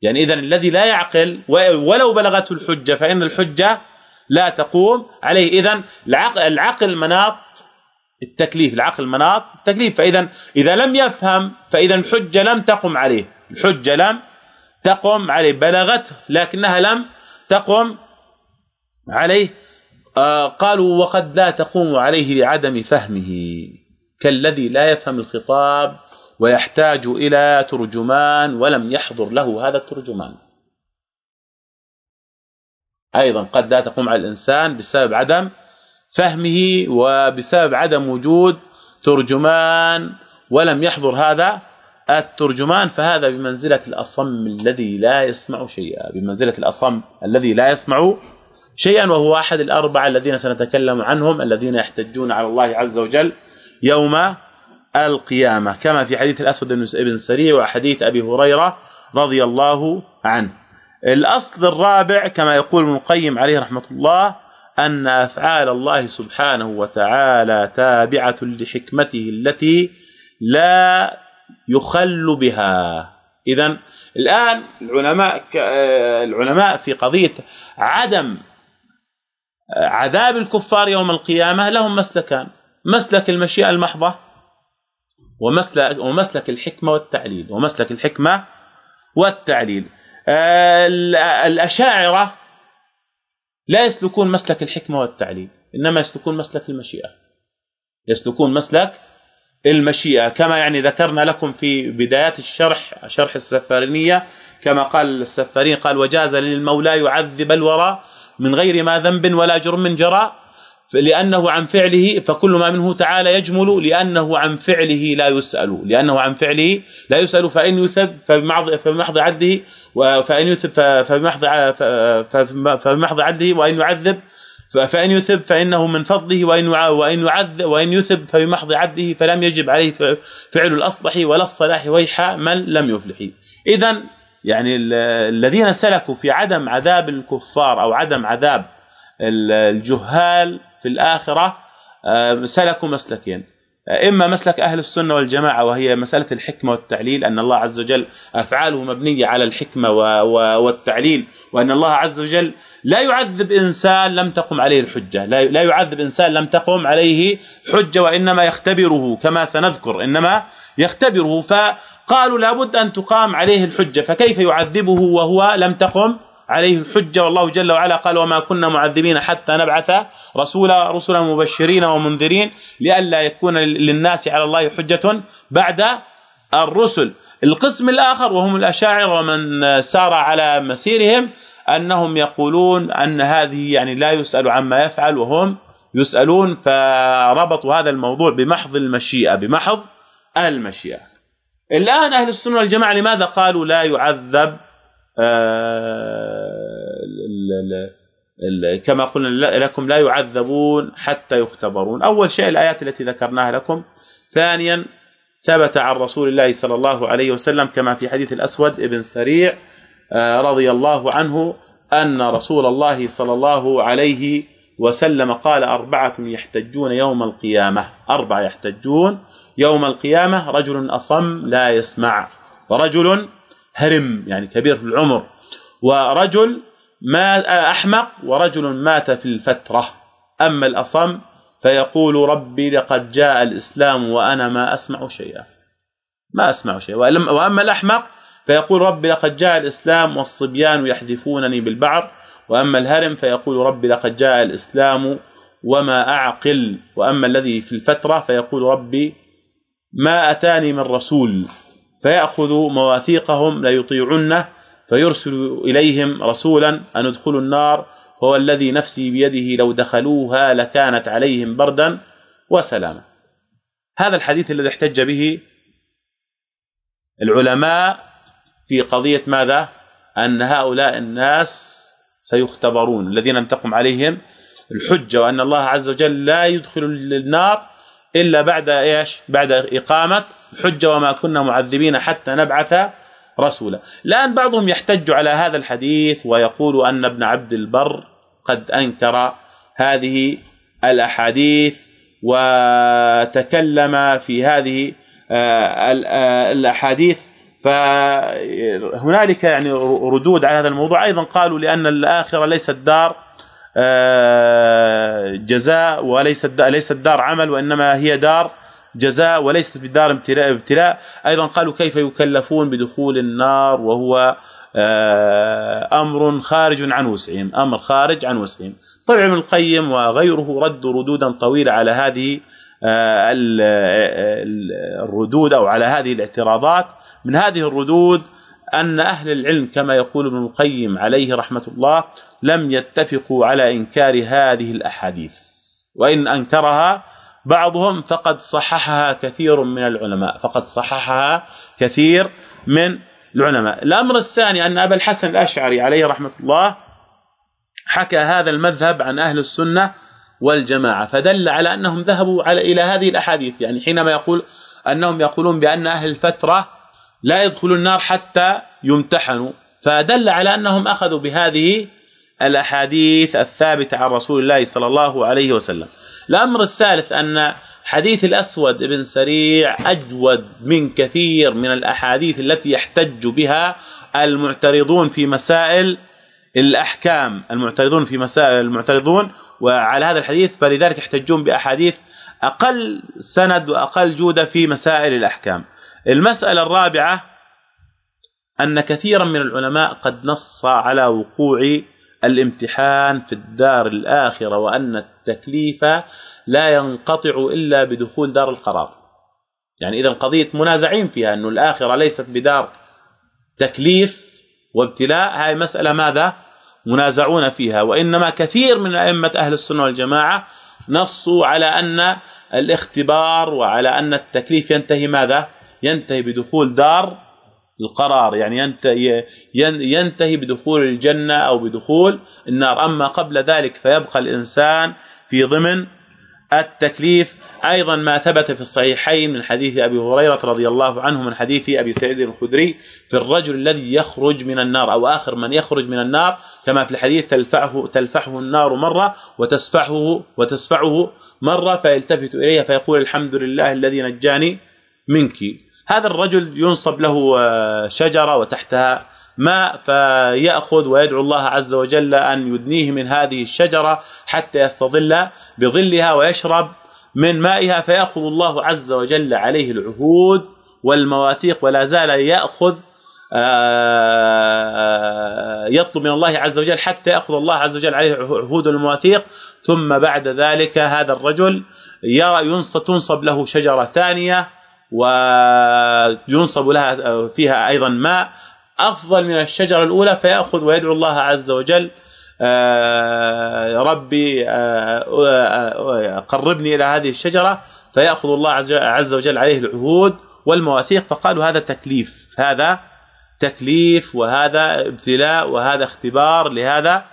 يعني اذا الذي لا يعقل ولو بلغته الحجة فإن الحجة لا تقوم عليه. اذا العقل العقل مناط التكليف العقل مناط التكليف. فاذا إذا لم يفهم فإذا الحجة لم تقم عليه. الحجة لم تقم عليه. بلغته لكنها لم تقم عليه آه قالوا وقد لا تقوم عليه لعدم فهمه كالذي لا يفهم الخطاب ويحتاج إلى ترجمان ولم يحضر له هذا الترجمان. أيضا قد لا تقوم على الإنسان بسبب عدم فهمه وبسبب عدم وجود ترجمان ولم يحضر هذا الترجمان فهذا بمنزلة الأصم الذي لا يسمع شيئا بمنزلة الأصم الذي لا يسمع شيئا وهو أحد الأربعة الذين سنتكلم عنهم الذين يحتجون على الله عز وجل يوم القيامة كما في حديث الأسود بن سريع وحديث أبي هريرة رضي الله عنه. الأصل الرابع كما يقول ابن القيم عليه رحمة الله أن أفعال الله سبحانه وتعالى تابعة لحكمته التي لا يخل بها. اذا الآن العلماء العلماء في قضية عدم عذاب الكفار يوم القيامة لهم مسلكان. مسلك المشيئة المحضة ومسلك ومسلك الحكمة والتعليل ومسلك الحكمة والتعليل. الأشاعرة لا يسلكون مسلك الحكمة والتعليل إنما يسلكون مسلك المشيئة. يسلكون مسلك المشيئة كما يعني ذكرنا لكم في بدايات الشرح شرح السفارينيه كما قال السفارين قال وجاز للمولى يعذب الورى من غير ما ذنب ولا جرم جرى لأنه عن فعله فكل ما منه تعالى يجمل لأنه عن فعله لا يسأل لأنه عن فعله لا يسأل فإن يسب فبمحض فبمحض عدله فإن يسب فبمحض فبمحض عدله وإن يعذب فإن يسب فإنه من فضله وإن وإن يعذب وإن يسب فبمحض عدله فلم يجب عليه فعل الأصلح ولا الصلاح ويح من لم يفلح. اذا يعني الذين سلكوا في عدم عذاب الكفار أو عدم عذاب الجهال في الآخرة آه، سلكوا مسلكين. إما مسلك أهل السنة والجماعة وهي مسألة الحكمة والتعليل أن الله عز وجل أفعاله مبنية على الحكمة والتعليل وأن الله عز وجل لا يعذب إنسان لم تقم عليه الحجة لا يعذب إنسان لم تقم عليه حجة وإنما يختبره كما سنذكر إنما يختبره. فقالوا لابد أن تقام عليه الحجة فكيف يعذبه وهو لم تقم عليه الحجة؟ والله جل وعلا قال وما كنا معذبين حتى نبعث رسولا رسلا مبشرين ومنذرين لئلا يكون للناس على الله حجة بعد الرسل. القسم الآخر وهم الأشاعرة ومن سار على مسيرهم أنهم يقولون أن هذه يعني لا يسأل عما يفعل وهم يسألون فربطوا هذا الموضوع بمحض المشيئة بمحض المشيئة. الآن أهل السنة والجماعة لماذا قالوا لا يعذب آه، كما قلنا لكم لا يعذبون حتى يختبرون. أول شيء الآيات التي ذكرناها لكم. ثانيا ثبت عن رسول الله صلى الله عليه وسلم كما في حديث الأسود ابن سريع آه، رضي الله عنه أن رسول الله صلى الله عليه وسلم قال أربعة يحتجون يوم القيامة. أربعة يحتجون يوم القيامة رجل أصم لا يسمع ورجل هرم يعني كبير في العمر ورجل ما أحمق ورجل مات في الفترة. أما الأصم فيقول ربي لقد جاء الإسلام وأنا ما أسمع شيئا. ما أسمع شيئا. وأما الأحمق فيقول ربي لقد جاء الإسلام والصبيان يحذفونني بالبعر. وأما الهرم فيقول ربي لقد جاء الإسلام وما أعقل. وأما الذي في الفترة فيقول ربي ما أتاني من رسول فيأخذ مواثيقهم لا يطيعونه فيرسل إليهم رسولا ان ادخلوا النار هو الذي نفسي بيده لو دخلوها لكانت عليهم بردا وسلاما. هذا الحديث الذي احتج به العلماء في قضية ماذا؟ أن هؤلاء الناس سيختبرون الذين لم تقم عليهم الحجة وأن الله عز وجل لا يدخل النار إلا بعد إيش؟ بعد إقامة الحجه وما كنا معذبين حتى نبعث رسولا. الآن بعضهم يحتج على هذا الحديث ويقول أن ابن عبد البر قد أنكر هذه الأحاديث وتكلم في هذه آه، آه، الأحاديث. فهنالك يعني ردود على هذا الموضوع. أيضا قالوا لأن الآخرة ليست دار جزاء وليست ليست دار عمل وإنما هي دار جزاء وليست بدار ابتلاء ابتلاء. أيضا قالوا كيف يكلفون بدخول النار وهو آه، أمر خارج عن وسعهم أمر خارج عن وسعهم. طبعا ابن القيم وغيره ردوا ردودا طويلة على هذه آه، الردود أو على هذه الاعتراضات. من هذه الردود أن أهل العلم كما يقول ابن القيم عليه رحمة الله لم يتفقوا على إنكار هذه الأحاديث وإن أنكرها بعضهم فقد صححها كثير من العلماء فقد صححها كثير من العلماء. الأمر الثاني أن أبا الحسن الأشعري عليه رحمة الله حكى هذا المذهب عن أهل السنة والجماعة فدل على أنهم ذهبوا على إلى هذه الأحاديث يعني حينما يقول أنهم يقولون بأن أهل الفترة لا يدخلون النار حتى يمتحنوا. فدل على أنهم أخذوا بهذه الأحاديث الثابتة عن رسول الله صلى الله عليه وسلم. الأمر الثالث أن حديث الأسود بن سريع أجود من كثير من الأحاديث التي يحتج بها المعترضون في مسائل الأحكام المعترضون في مسائل المعترضون وعلى هذا الحديث فلذلك يحتجون بأحاديث أقل سند وأقل جودة في مسائل الأحكام. المسألة الرابعة أن كثيرا من العلماء قد نص على وقوع الامتحان في الدار الآخرة وأن التكليف لا ينقطع إلا بدخول دار القرار. يعني إذا قضية منازعين فيها أنه الآخرة ليست بدار تكليف وابتلاء هاي مسألة ماذا؟ منازعون فيها. وإنما كثير من أئمة أهل السنة والجماعة نصوا على أن الاختبار وعلى أن التكليف ينتهي ماذا؟ ينتهي بدخول دار القرار يعني ينتهي بدخول الجنة أو بدخول النار. أما قبل ذلك فيبقى الإنسان في ضمن التكليف. أيضا ما ثبت في الصحيحين من حديث أبي هريرة رضي الله عنه من حديث أبي سعيد الخدري في الرجل الذي يخرج من النار أو آخر من يخرج من النار كما في الحديث تلفعه تلفحه النار مرة وتسفعه وتسفعه مرة فيلتفت إليها فيقول الحمد لله الذي نجاني منك. هذا الرجل ينصب له آه، شجرة وتحتها ماء فيأخذ ويدعو الله عز وجل أن يدنيه من هذه الشجرة حتى يستظل بظلها ويشرب من مائها فيأخذ الله عز وجل عليه العهود والمواثيق ولا زال يأخذ آه، يطلب من الله عز وجل حتى يأخذ الله عز وجل عليه عهود المواثيق ثم بعد ذلك هذا الرجل يرى ينصب تنصب له شجرة ثانية وينصب لها فيها أيضا ماء. أفضل من الشجرة الأولى فيأخذ ويدعو الله عز وجل آه، ربي آه، آه، قربني إلى هذه الشجرة. فيأخذ الله عز وجل عليه العهود والمواثيق. فقالوا هذا تكليف هذا تكليف وهذا ابتلاء وهذا اختبار لهذا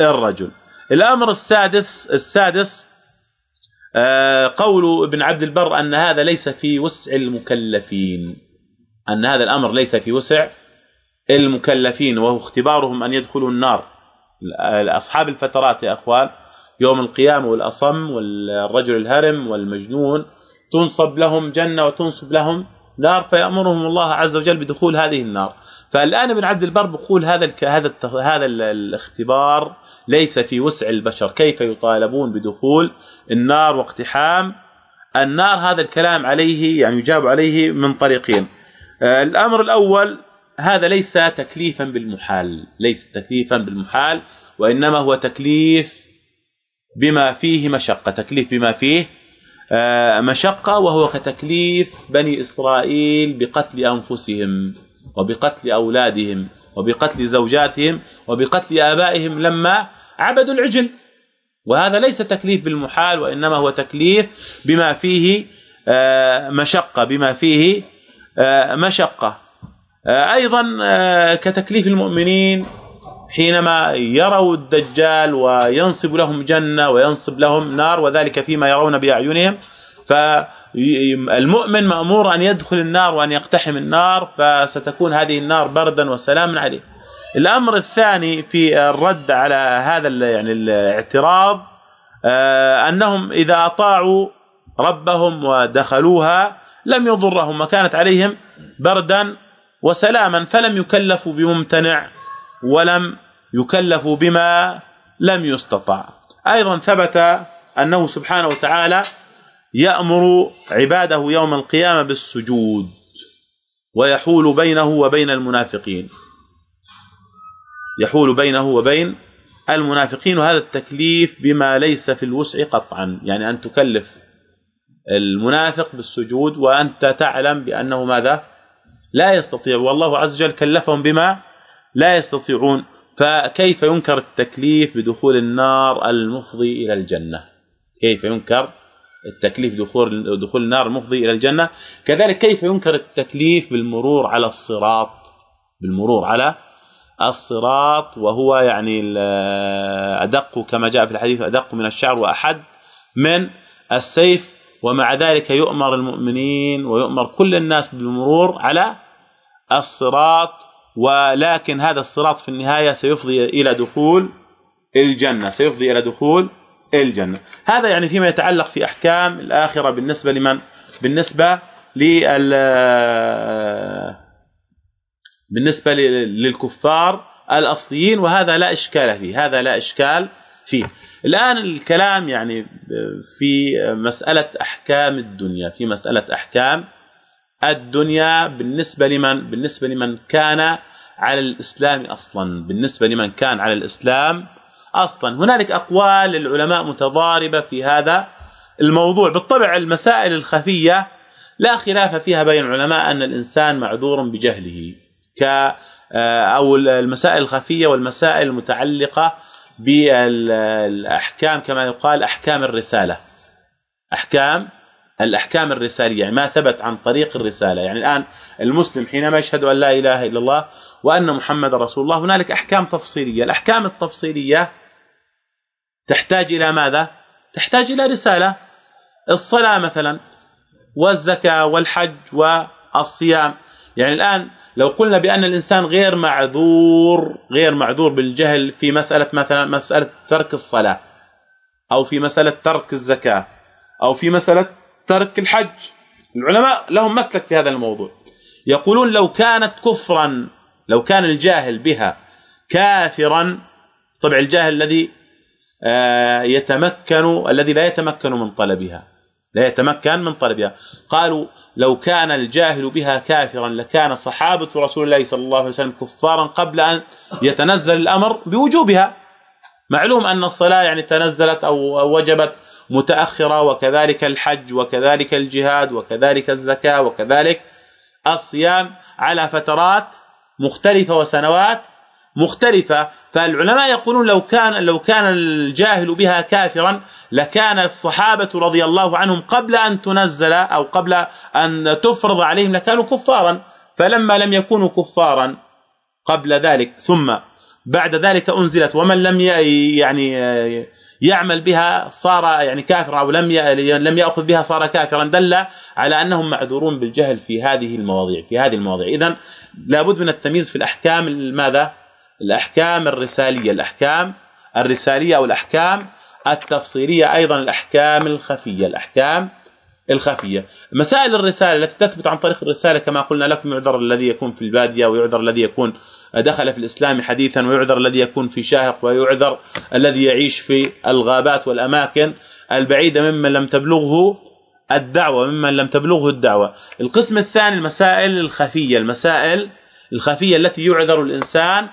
الرجل. الأمر السادس السادس قول ابن عبد البر أن هذا ليس في وسع المكلفين. أن هذا الأمر ليس في وسع المكلفين وهو اختبارهم أن يدخلوا النار. أصحاب الفترات يا أخوان يوم القيامة والأصم والرجل الهرم والمجنون تنصب لهم جنة وتنصب لهم نار فيأمرهم الله عز وجل بدخول هذه النار. فالآن ابن عبد البر بيقول هذا هذا هذا الاختبار ليس في وسع البشر. كيف يطالبون بدخول النار واقتحام النار؟ هذا الكلام عليه يعني يجاب عليه من طريقين. آه، الأمر الأول هذا ليس تكليفا بالمحال ليس تكليفا بالمحال وإنما هو تكليف بما فيه مشقة تكليف بما فيه مشقة وهو كتكليف بني إسرائيل بقتل أنفسهم وبقتل أولادهم وبقتل زوجاتهم وبقتل آبائهم لما عبدوا العجل. وهذا ليس تكليف بالمحال وإنما هو تكليف بما فيه آه، مشقة بما فيه آه، مشقة. أيضا كتكليف المؤمنين حينما يروا الدجال وينصب لهم جنة وينصب لهم نار وذلك فيما يرون بأعينهم فالمؤمن مأمور أن يدخل النار وأن يقتحم النار فستكون هذه النار بردا وسلاما عليه. الأمر الثاني في الرد على هذا يعني الاعتراض آه، أنهم إذا أطاعوا ربهم ودخلوها لم يضرهم وكانت عليهم بردا وسلاما فلم يكلفوا بممتنع. ولم يكلفوا بما لم يستطع. أيضا ثبت أنه سبحانه وتعالى يأمر عباده يوم القيامة بالسجود ويحول بينه وبين المنافقين. يحول بينه وبين المنافقين وهذا التكليف بما ليس في الوسع قطعا. يعني أن تكلف المنافق بالسجود وأنت تعلم بأنه ماذا؟ لا يستطيع. والله عز وجل كلفهم بما لا يستطيعون فكيف ينكر التكليف بدخول النار المفضي إلى الجنة؟ كيف ينكر التكليف دخول دخول النار المفضي إلى الجنة؟ كذلك كيف ينكر التكليف بالمرور على الصراط؟ بالمرور على الصراط وهو يعني أدق كما جاء في الحديث أدق من الشعر وأحد من السيف ومع ذلك يؤمر المؤمنين ويؤمر كل الناس بالمرور على الصراط ولكن هذا الصراط في النهاية سيفضي إلى دخول الجنة سيفضي إلى دخول الجنة. هذا يعني فيما يتعلق في أحكام الآخرة بالنسبة لمن؟ بالنسبة لل بالنسبة للكفار الأصليين وهذا لا إشكال فيه هذا لا إشكال فيه. الآن الكلام يعني في مسألة أحكام الدنيا في مسألة أحكام الدنيا بالنسبة لمن؟ بالنسبة لمن كان على الإسلام أصلا. بالنسبة لمن كان على الإسلام أصلا. هنالك أقوال العلماء متضاربة في هذا الموضوع. بالطبع المسائل الخفية لا خلاف فيها بين العلماء أن الإنسان معذور بجهله ك أو المسائل الخفية والمسائل المتعلقة بالأحكام كما يقال أحكام الرسالة. أحكام الأحكام الرسالية يعني ما ثبت عن طريق الرسالة. يعني الآن المسلم حينما يشهد أن لا إله إلا الله وأن محمد رسول الله هنالك أحكام تفصيلية. الأحكام التفصيلية تحتاج إلى ماذا؟ تحتاج إلى رسالة. الصلاة مثلا والزكاة والحج والصيام. يعني الآن لو قلنا بأن الإنسان غير معذور غير معذور بالجهل في مسألة مثلا مسألة ترك الصلاة أو في مسألة ترك الزكاة أو في مسألة ترك الحج. العلماء لهم مسلك في هذا الموضوع. يقولون لو كانت كفرا لو كان الجاهل بها كافرا طبع الجاهل الذي آه، يتمكن الذي لا يتمكن من طلبها لا يتمكن من طلبها. قالوا لو كان الجاهل بها كافرا لكان صحابة رسول الله صلى الله عليه وسلم كفارا قبل أن يتنزل الأمر بوجوبها. معلوم أن الصلاة يعني تنزلت أو وجبت متأخرة وكذلك الحج وكذلك الجهاد وكذلك الزكاة وكذلك الصيام على فترات مختلفة وسنوات مختلفة. فالعلماء يقولون لو كان لو كان الجاهل بها كافرا لكان الصحابة رضي الله عنهم قبل أن تنزل أو قبل أن تفرض عليهم لكانوا كفارا. فلما لم يكونوا كفارا قبل ذلك ثم بعد ذلك أنزلت. ومن لم يعني يعمل بها صار يعني كافرا أو لم لم يأخذ بها صار كافرا دل على أنهم معذورون بالجهل في هذه المواضيع في هذه المواضيع. اذا لابد من التمييز في الأحكام ماذا؟ الأحكام الرسالية. الأحكام الرسالية أو الأحكام التفصيلية أيضا الأحكام الخفية. الأحكام الخفية. مسائل الرسالة التي تثبت عن طريق الرسالة كما قلنا لكم يعذر الذي يكون في البادية ويعذر الذي يكون دخل في الإسلام حديثا ويعذر الذي يكون في شاهق ويعذر الذي يعيش في الغابات والأماكن البعيدة ممن لم تبلغه الدعوة ممن لم تبلغه الدعوة. القسم الثاني المسائل الخفية المسائل الخفية التي يعذر الإنسان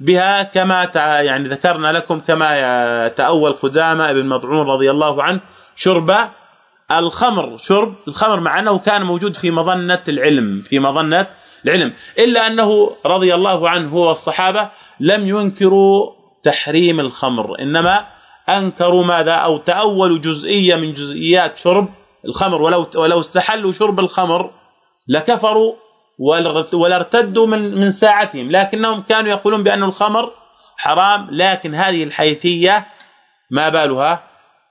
بها كما يعني ذكرنا لكم كما تأول قدامة ابن مضعون رضي الله عنه شرب الخمر. شرب الخمر مع أنه كان موجود في مظنة العلم في مظنة العلم. إلا أنه رضي الله عنه هو والصحابة لم ينكروا تحريم الخمر. إنما أنكروا ماذا؟ أو تأولوا جزئية من جزئيات شرب الخمر. ولو ولو استحلوا شرب الخمر لكفروا ولارتدوا من من ساعتهم. لكنهم كانوا يقولون بأن الخمر حرام. لكن هذه الحيثية ما بالها؟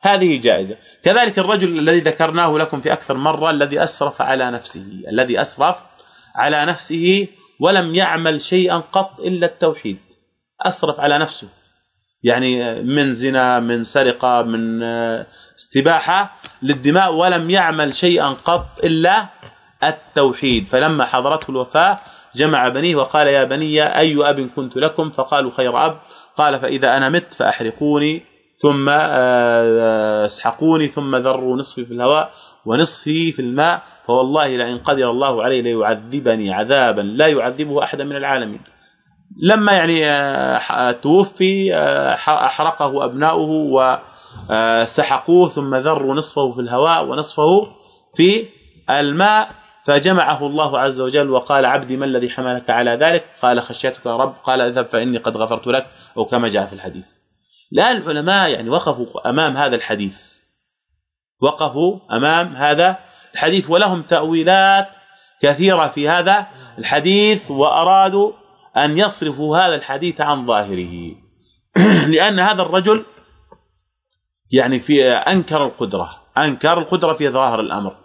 هذه جائزة. كذلك الرجل الذي ذكرناه لكم في أكثر مرة الذي أسرف على نفسه الذي أسرف على نفسه ولم يعمل شيئا قط إلا التوحيد. اسرف على نفسه. يعني من زنا من سرقة من استباحة للدماء ولم يعمل شيئا قط إلا التوحيد. فلما حضرته الوفاة جمع بنيه وقال يا بني أي أب كنت لكم؟ فقالوا خير أب. قال فإذا أنا مت فأحرقوني ثم آه، أسحقوني ثم ذروا نصفي في الهواء ونصفي في الماء فوالله لئن قدر الله علي ليعذبني عذابا لا يعذبه احدا من العالمين. لما يعني آه، توفي آه، أحرقه أبناؤه وسحقوه ثم ذروا نصفه في الهواء ونصفه في الماء فجمعه الله عز وجل وقال عبدي ما الذي حملك على ذلك؟ قال خشيتك يا رب قال اذهب فإني قد غفرت لك أو كما جاء في الحديث. الآن العلماء يعني وقفوا أمام هذا الحديث. وقفوا أمام هذا الحديث ولهم تأويلات كثيرة في هذا الحديث وأرادوا أن يصرفوا هذا الحديث عن ظاهره. لأن هذا الرجل يعني في أنكر القدرة أنكر القدرة في ظاهر الأمر.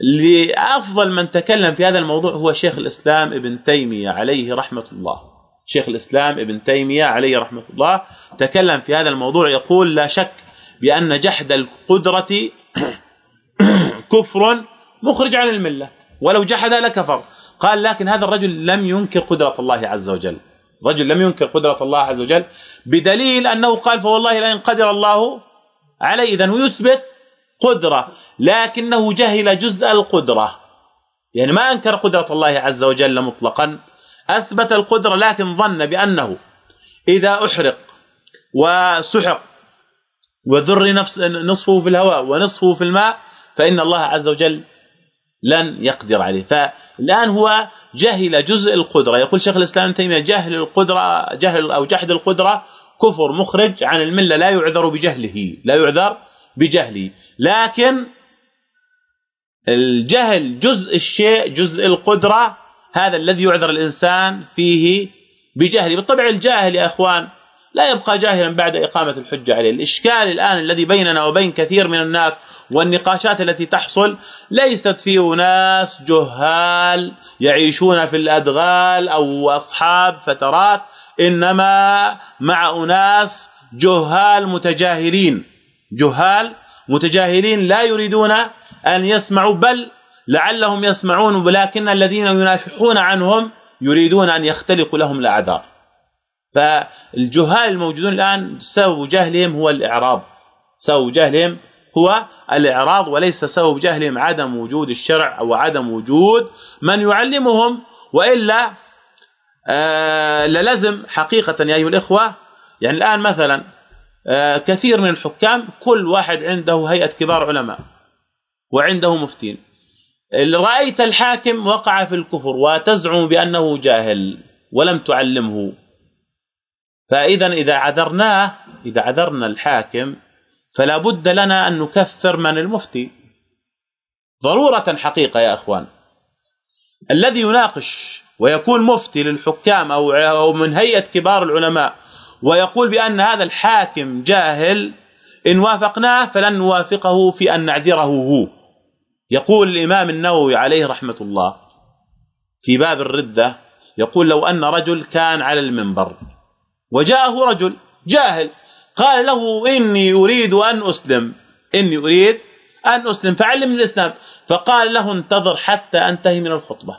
لأفضل من تكلم في هذا الموضوع هو شيخ الإسلام ابن تيمية عليه رحمة الله. شيخ الإسلام ابن تيمية عليه رحمة الله تكلم في هذا الموضوع يقول لا شك بأن جحد القدرة كفر مخرج عن الملة. ولو جحد لكفر قال لكن هذا الرجل لم ينكر قدرة الله عز وجل. رجل لم ينكر قدرة الله عز وجل بدليل أنه قال فوالله لئن قدر الله علي اذا ويثبت قدرة. لكنه جهل جزء القدرة. يعني ما أنكر قدرة الله عز وجل مطلقا. أثبت القدرة لكن ظن بأنه إذا أحرق وسحق وذر نفس نصفه في الهواء ونصفه في الماء فإن الله عز وجل لن يقدر عليه. فالآن هو جهل جزء القدرة. يقول شيخ الإسلام تيمية جهل القدرة جهل أو جحد القدرة كفر مخرج عن الملة لا يعذر بجهله لا يعذر بجهله. لكن الجهل جزء الشيء جزء القدرة هذا الذي يعذر الإنسان فيه بجهله. بالطبع الجاهل يا إخوان لا يبقى جاهلا بعد إقامة الحجة عليه. الإشكال الآن الذي بيننا وبين كثير من الناس والنقاشات التي تحصل ليست في اناس جهال يعيشون في الأدغال أو أصحاب فترات إنما مع أناس جهال متجاهلين. جهال متجاهلين لا يريدون أن يسمعوا بل لعلهم يسمعون ولكن الذين ينافحون عنهم يريدون أن يختلقوا لهم الأعذار. فالجهال الموجودون الآن سبب جهلهم هو الاعراض سبب جهلهم هو الإعراض وليس سبب جهلهم عدم وجود الشرع أو عدم وجود من يعلمهم وإلا آه للزم حقيقة يا أيها الإخوة. يعني الآن مثلا آه كثير من الحكام كل واحد عنده هيئة كبار علماء وعنده مفتين. رأيت الحاكم وقع في الكفر وتزعم بأنه جاهل ولم تعلمه. فاذا إذا عذرناه إذا عذرنا الحاكم فلا بد لنا أن نكفر من المفتي. ضرورة حقيقة يا إخوان. الذي يناقش ويكون مفتي للحكام أو أو من هيئة كبار العلماء ويقول بأن هذا الحاكم جاهل إن وافقناه فلن نوافقه في أن نعذره هو. يقول الإمام النووي عليه رحمة الله في باب الردة يقول لو أن رجل كان على المنبر وجاءه رجل جاهل قال له إني أريد أن أسلم. إني أريد أن أسلم. فعلمني الإسلام. فقال له انتظر حتى أنتهي من الخطبة.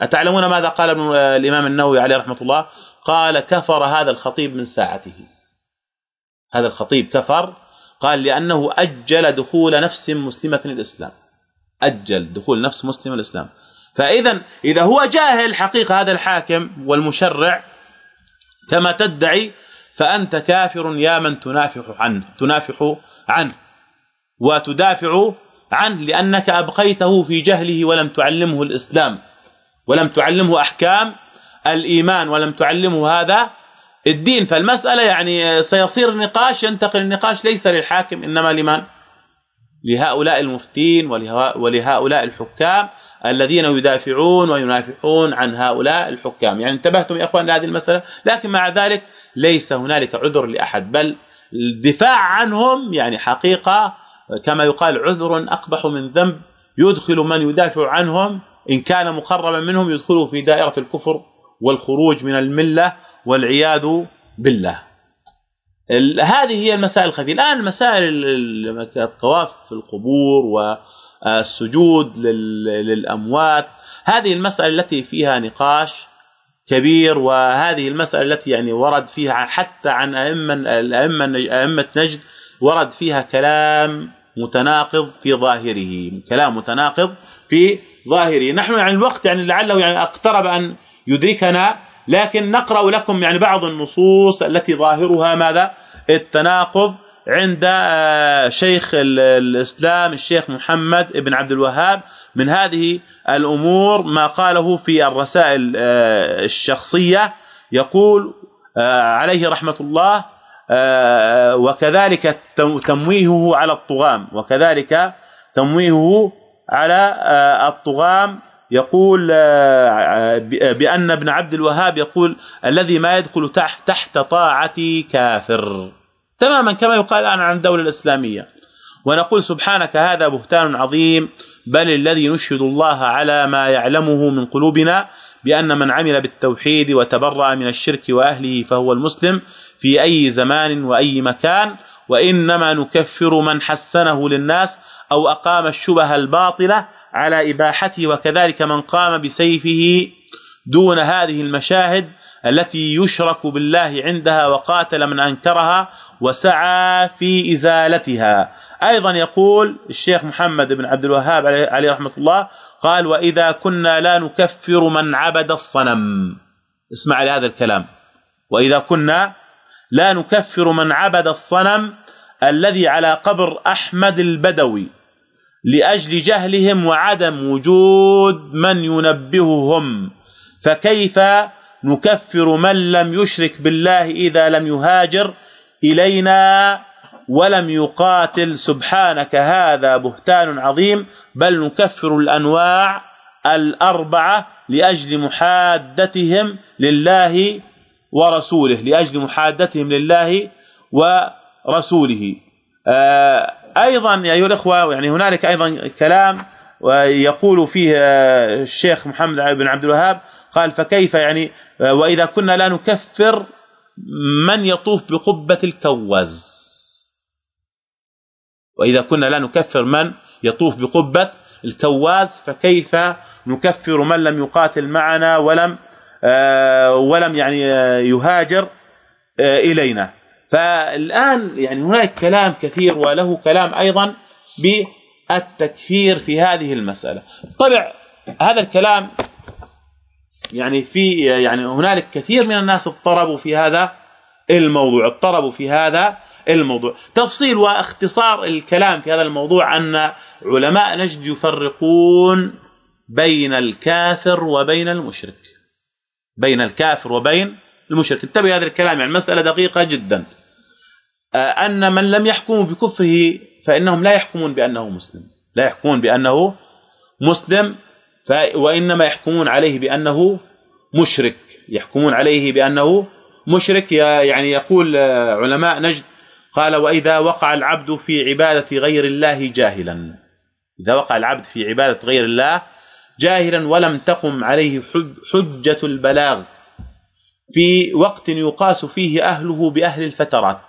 أتعلمون ماذا قال الإمام النووي عليه رحمة الله؟ قال كفر هذا الخطيب من ساعته. هذا الخطيب كفر. قال لأنه أجل دخول نفس مسلمة الإسلام. أجل دخول نفس مسلم الإسلام. فاذا إذا هو جاهل حقيقة هذا الحاكم والمشرع كما تدعي فأنت كافر يا من تنافح عنه تنافح عنه. وتدافع عنه لأنك أبقيته في جهله ولم تعلمه الإسلام ولم تعلمه أحكام الإيمان ولم تعلمه هذا الدين. فالمسألة يعني سيصير نقاش ينتقل النقاش ليس للحاكم إنما لمن؟ لهؤلاء المفتين ولهؤلاء الحكام. الذين يدافعون وينافحون عن هؤلاء الحكام. يعني انتبهتم يا إخوان لهذه المسألة؟ لكن مع ذلك ليس هنالك عذر لأحد بل الدفاع عنهم يعني حقيقة كما يقال عذر أقبح من ذنب. يدخل من يدافع عنهم إن كان مقربا منهم يدخله في دائرة الكفر والخروج من الملة والعياذ بالله. هذه هي المسائل الخفية. الآن مسائل الطواف في القبور والسجود للأموات. هذه المسألة التي فيها نقاش كبير وهذه المسألة التي يعني ورد فيها حتى عن أئمة الائمه أئمة نجد ورد فيها كلام متناقض في ظاهره كلام متناقض في ظاهره. نحن يعني الوقت يعني لعله يعني أقترب أن يدركنا لكن نقرأ لكم يعني بعض النصوص التي ظاهرها. ماذا؟ التناقض عند آه، شيخ الإسلام الشيخ محمد بن عبد الوهاب. من هذه الأمور ما قاله في الرسائل آه، الشخصية. يقول آه، عليه رحمة الله وكذلك تمويهه على الطغام. وكذلك تمويهه على الطغام. يقول بأن ابن عبد الوهاب يقول الذي ما يدخل تحت تحت طاعتي كافر. تماما كما يقال الآن عن الدولة الإسلامية. ونقول سبحانك هذا بهتان عظيم بل الذي نشهد الله على ما يعلمه من قلوبنا بأن من عمل بالتوحيد وتبرأ من الشرك وأهله فهو المسلم في أي زمان وأي مكان وإنما نكفر من حسنه للناس أو أقام الشبه الباطلة على إباحته وكذلك من قام بسيفه دون هذه المشاهد التي يشرك بالله عندها وقاتل من أنكرها وسعى في إزالتها. أيضا يقول الشيخ محمد بن عبد الوهاب عليه رحمة الله قال وإذا كنا لا نكفر من عبد الصنم. اسمع لهذا الكلام. وإذا كنا لا نكفر من عبد الصنم الذي على قبر أحمد البدوي لأجل جهلهم وعدم وجود من ينبههم. فكيف نكفر من لم يشرك بالله إذا لم يهاجر إلينا ولم يقاتل سبحانك هذا بهتان عظيم بل نكفر الأنواع الأربعة لأجل محادتهم لله ورسوله لأجل محادتهم لله ورسوله. آه أيضا يا أيها الإخوة يعني هنالك أيضا كلام ويقول فيه الشيخ محمد بن عبد الوهاب قال فكيف يعني وإذا كنا لا نكفر من يطوف بقبة الكوز؟ وإذا كنا لا نكفر من يطوف بقبة الكواز فكيف نكفر من لم يقاتل معنا ولم آه، ولم يعني يهاجر آه، إلينا؟ فالآن يعني هناك كلام كثير وله كلام أيضا بالتكفير في هذه المسألة. طبعا هذا الكلام يعني في يعني هنالك كثير من الناس اضطربوا في هذا الموضوع اضطربوا في هذا الموضوع. تفصيل واختصار الكلام في هذا الموضوع أن علماء نجد يفرقون بين الكافر وبين المشرك. بين الكافر وبين المشرك. انتبه هذا الكلام يعني مسألة دقيقة جدا. آه، أن من لم يحكموا بكفره فإنهم لا يحكمون بأنه مسلم. لا يحكمون بأنه مسلم. وإنما يحكمون عليه بأنه مشرك. يحكمون عليه بأنه مشرك. يعني يقول آه، علماء نجد قال وإذا وقع العبد في عبادة غير الله جاهلا. إذا وقع العبد في عبادة غير الله جاهلا ولم تقم عليه حجة البلاغ. في وقت يقاس فيه أهله بأهل الفترات.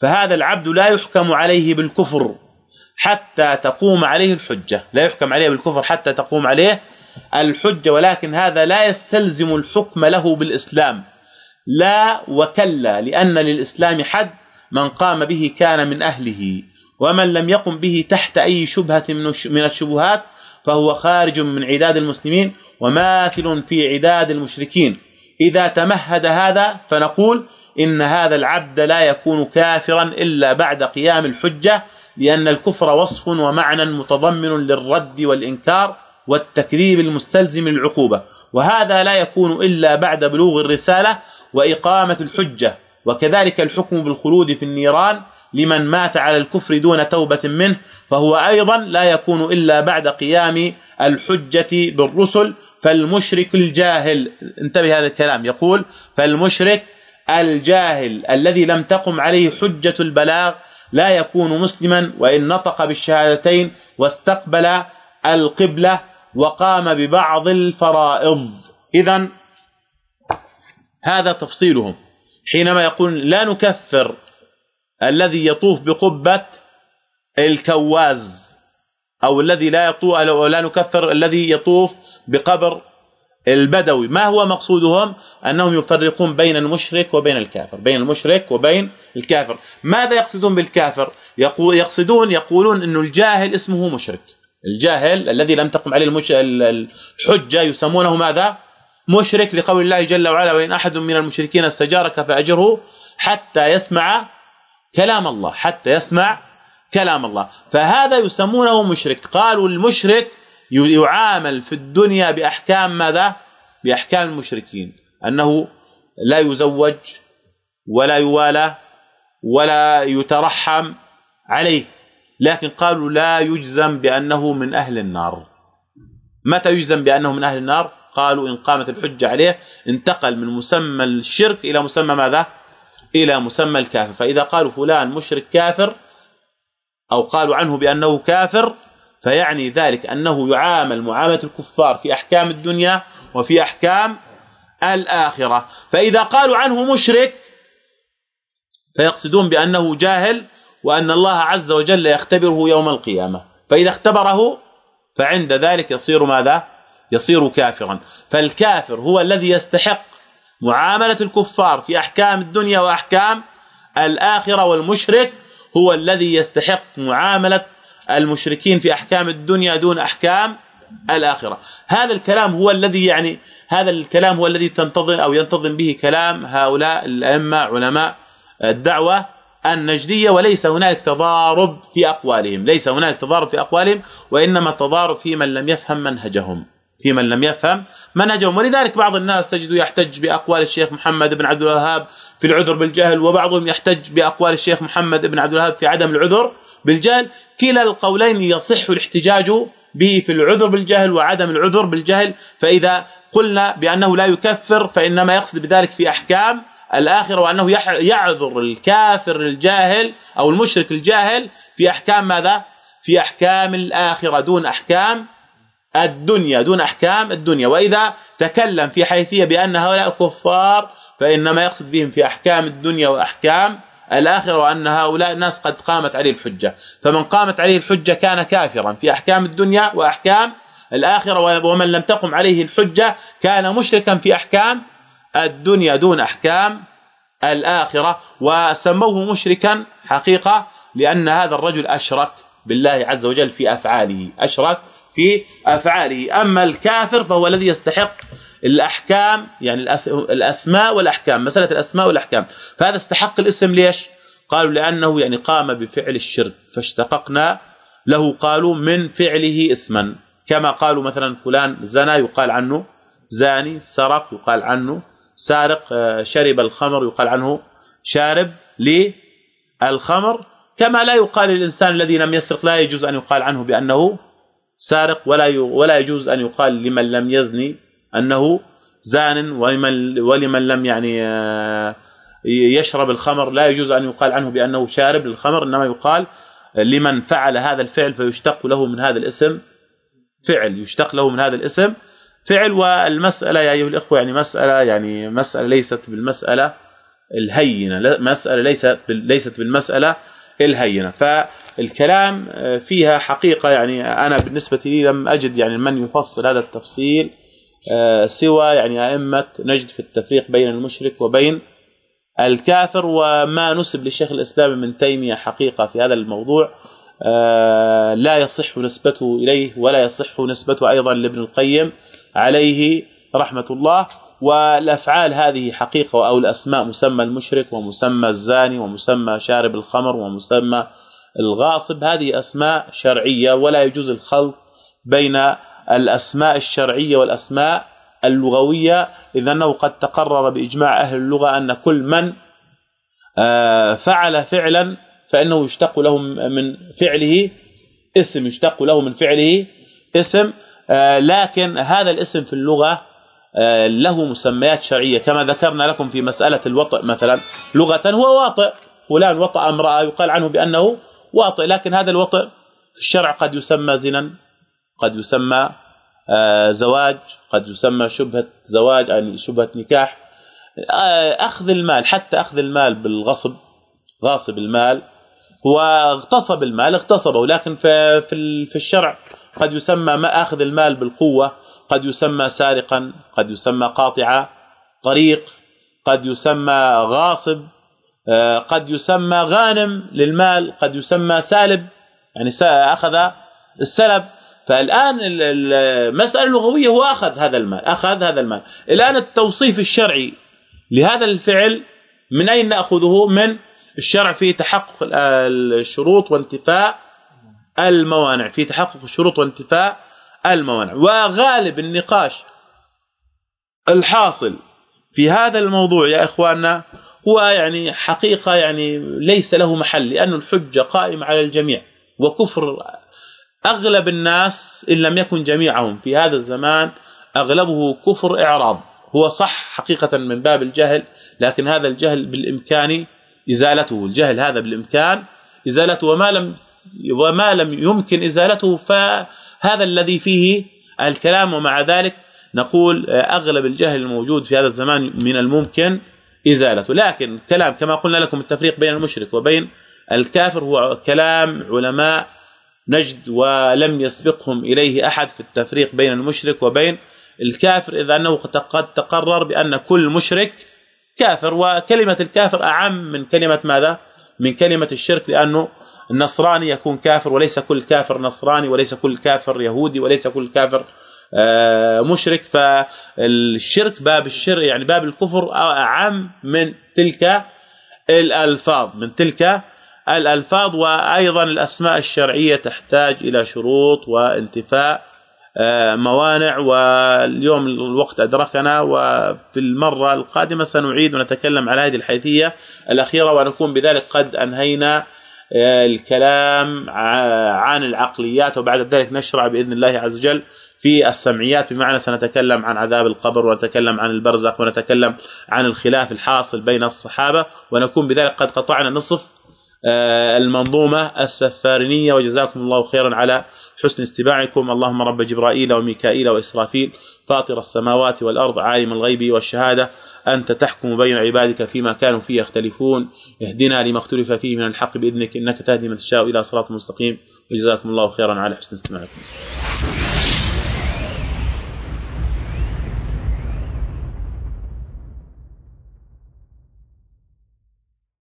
فهذا العبد لا يحكم عليه بالكفر. حتى تقوم عليه الحجة. لا يحكم عليه بالكفر حتى تقوم عليه الحجة ولكن هذا لا يستلزم الحكم له بالإسلام. لا وكلا لأن للإسلام حد من قام به كان من أهله ومن لم يقم به تحت أي شبهة من الشبهات فهو خارج من عداد المسلمين وماثل في عداد المشركين. إذا تمهد هذا فنقول إن هذا العبد لا يكون كافرا إلا بعد قيام الحجة لأن الكفر وصف ومعنى متضمن للرد والإنكار والتكذيب المستلزم للعقوبة. وهذا لا يكون إلا بعد بلوغ الرسالة وإقامة الحجة. وكذلك الحكم بالخلود في النيران لمن مات على الكفر دون توبة منه فهو أيضا لا يكون إلا بعد قيام الحجة بالرسل. فالمشرك الجاهل انتبه هذا الكلام يقول فالمشرك الجاهل الذي لم تقم عليه حجة البلاغ لا يكون مسلما وإن نطق بالشهادتين واستقبل القبلة وقام ببعض الفرائض. اذا هذا تفصيلهم. حينما يقول لا نكفر الذي يطوف بقبة الكواز أو الذي لا يطوف أو لا نكفر الذي يطوف بقبر البدوي. ما هو مقصودهم؟ أنهم يفرقون بين المشرك وبين الكافر. بين المشرك وبين الكافر. ماذا يقصدون بالكافر؟ يقصدون يقولون إنه الجاهل اسمه مشرك. الجاهل الذي لم تقم عليه المش... الحجة يسمونه ماذا؟ مشرك لقول الله جل وعلا وإن أحد من المشركين استجارك فأجره حتى يسمع كلام الله حتى يسمع كلام الله. فهذا يسمونه مشرك. قالوا المشرك يعامل في الدنيا بأحكام ماذا؟ بأحكام المشركين. أنه لا يزوج ولا يوالى ولا يترحم عليه. لكن قالوا لا يجزم بأنه من أهل النار. متى يجزم بأنه من أهل النار؟ قالوا إن قامت الحجة عليه انتقل من مسمى الشرك إلى مسمى ماذا؟ إلى مسمى الكافر. فإذا قالوا فلان مشرك كافر أو قالوا عنه بأنه كافر فيعني ذلك أنه يعامل معاملة الكفار في أحكام الدنيا وفي أحكام الآخرة. فإذا قالوا عنه مشرك فيقصدون بأنه جاهل وأن الله عز وجل يختبره يوم القيامة. فإذا اختبره فعند ذلك يصير ماذا؟ يصير كافرا. فالكافر هو الذي يستحق معاملة الكفار في أحكام الدنيا وأحكام الآخرة والمشرك هو الذي يستحق معاملة المشركين في أحكام الدنيا دون أحكام الآخرة. هذا الكلام هو الذي يعني هذا الكلام هو الذي تنتظم أو ينتظم به كلام هؤلاء الأئمة علماء الدعوة النجدية وليس هناك تضارب في أقوالهم. ليس هناك تضارب في أقوالهم وإنما تضارب في من لم يفهم منهجهم في من لم يفهم منهجهم. ولذلك بعض الناس تجد يحتج بأقوال الشيخ محمد بن عبد الوهاب في العذر بالجهل وبعضهم يحتج بأقوال الشيخ محمد بن عبد الوهاب في عدم العذر بالجهل كلا القولين يصح الاحتجاج به في العذر بالجهل وعدم العذر بالجهل. فإذا قلنا بأنه لا يكفر فإنما يقصد بذلك في أحكام الآخرة وأنه يعذر الكافر الجاهل أو المشرك الجاهل في أحكام ماذا؟ في أحكام الآخرة دون أحكام الدنيا دون أحكام الدنيا. وإذا تكلم في حيثية بأن هؤلاء كفار فإنما يقصد بهم في أحكام الدنيا وأحكام الاخره وأن هؤلاء الناس قد قامت عليه الحجة. فمن قامت عليه الحجة كان كافرا في أحكام الدنيا وأحكام الآخرة ومن لم تقم عليه الحجة كان مشركا في أحكام الدنيا دون أحكام الآخرة وسموه مشركا حقيقة لأن هذا الرجل أشرك بالله عز وجل في أفعاله أشرك في أفعاله. أما الكافر فهو الذي يستحق الأحكام يعني الأسماء والأحكام مسألة الأسماء والأحكام. فهذا استحق الاسم ليش؟ قالوا لأنه يعني قام بفعل الشرك فاشتققنا له قالوا من فعله اسما. كما قالوا مثلا فلان زنا يقال عنه زاني سرق يقال عنه سارق آه، شرب الخمر يقال عنه شارب للخمر. كما لا يقال للإنسان الذي لم يسرق لا يجوز أن يقال عنه بأنه سارق ولا ولا يجوز أن يقال لمن لم يزني أنه زان ولمن ولمن لم يعني آه، يشرب الخمر لا يجوز أن يقال عنه بأنه شارب للخمر إنما يقال لمن فعل هذا الفعل فيشتق له من هذا الاسم فعل يشتق له من هذا الاسم فعل. والمسألة يا أيها الإخوة يعني مسألة يعني مسألة ليست بالمسألة الهينة مسألة ليست ليست بالمسألة الهينة. فالكلام فيها حقيقة يعني أنا بالنسبة لي لم أجد يعني من يفصل هذا التفصيل. سوى يعني أئمة نجد في التفريق بين المشرك وبين الكافر وما نسب للشيخ الإسلام من تيمية حقيقة في هذا الموضوع. آه، لا يصح نسبته إليه ولا يصح نسبته أيضا لابن القيم عليه رحمة الله. والأفعال هذه حقيقة أو الأسماء مسمى المشرك ومسمى الزاني ومسمى شارب الخمر ومسمى الغاصب هذه أسماء شرعية ولا يجوز الخلط بين الأسماء الشرعية والأسماء اللغوية إذ أنه قد تقرر بإجماع أهل اللغة أن كل من آه، فعل فعلا فإنه يشتق له من فعله اسم يشتق له من فعله اسم آه، لكن هذا الاسم في اللغة آه، له مسميات شرعية. كما ذكرنا لكم في مسألة الوطئ مثلا لغة هو واطئ فلان وطأ امرأة يقال عنه بأنه واطئ لكن هذا الوطئ في الشرع قد يسمى زنا. قد يسمى آه، زواج قد يسمى شبهة زواج يعني شبهة نكاح. أخذ المال حتى أخذ المال بالغصب غاصب المال هو اغتصب المال اغتصبه. لكن في في الشرع قد يسمى ما أخذ المال بالقوة قد يسمى سارقا قد يسمى قاطع طريق قد يسمى غاصب آه، قد يسمى غانم للمال قد يسمى سالب يعني أخذ السلب. فالآن المسألة اللغوية هو أخذ هذا المال أخذ هذا المال. الآن التوصيف الشرعي لهذا الفعل من أين نأخذه؟ من الشرع في تحقق الشروط وانتفاء الموانع في تحقق الشروط وانتفاء الموانع. وغالب النقاش الحاصل في هذا الموضوع يا إخواننا هو يعني حقيقة يعني ليس له محل لأن الحجة قائمة على الجميع وكفر أغلب الناس إن لم يكن جميعهم في هذا الزمان أغلبه كفر إعراض. هو صح حقيقة من باب الجهل لكن هذا الجهل بالإمكان إزالته. الجهل هذا بالإمكان إزالته وما لم وما لم يمكن إزالته فهذا الذي فيه الكلام. ومع ذلك نقول أغلب الجهل الموجود في هذا الزمان من الممكن إزالته. لكن كلام كما قلنا لكم التفريق بين المشرك وبين الكافر. هو كلام علماء نجد ولم يسبقهم إليه أحد في التفريق بين المشرك وبين الكافر اذا أنه قد تقرر بأن كل مشرك كافر وكلمة الكافر أعم من كلمة ماذا؟ من كلمة الشرك لأنه النصراني يكون كافر وليس كل كافر نصراني وليس كل كافر يهودي وليس كل كافر آه، مشرك. فالشرك باب الشرك يعني باب الكفر أعم من تلك الألفاظ من تلك الألفاظ وأيضا الأسماء الشرعية تحتاج إلى شروط وانتفاء آه، موانع واليوم الوقت أدركنا وفي المرة القادمة سنعيد ونتكلم على هذه الحيثية. الأخيرة ونكون بذلك قد أنهينا آه، الكلام عن العقليات وبعد ذلك نشرع بإذن الله عز وجل في السمعيات. بمعنى سنتكلم عن عذاب القبر ونتكلم عن البرزخ ونتكلم عن الخلاف الحاصل بين الصحابة ونكون بذلك قد قطعنا نصف المنظومة السفارينية وجزاكم الله خيرا على حسن استماعكم اللهم رب جبرائيل وميكائيل وإسرافيل فاطر السماوات والأرض عالم الغيب والشهادة أنت تحكم بين عبادك فيما كانوا فيه يختلفون. اهدنا لما اختلف فيه من الحق بإذنك إنك تهدي من تشاء إلى صراط مستقيم. وجزاكم الله خيرا على حسن استماعكم.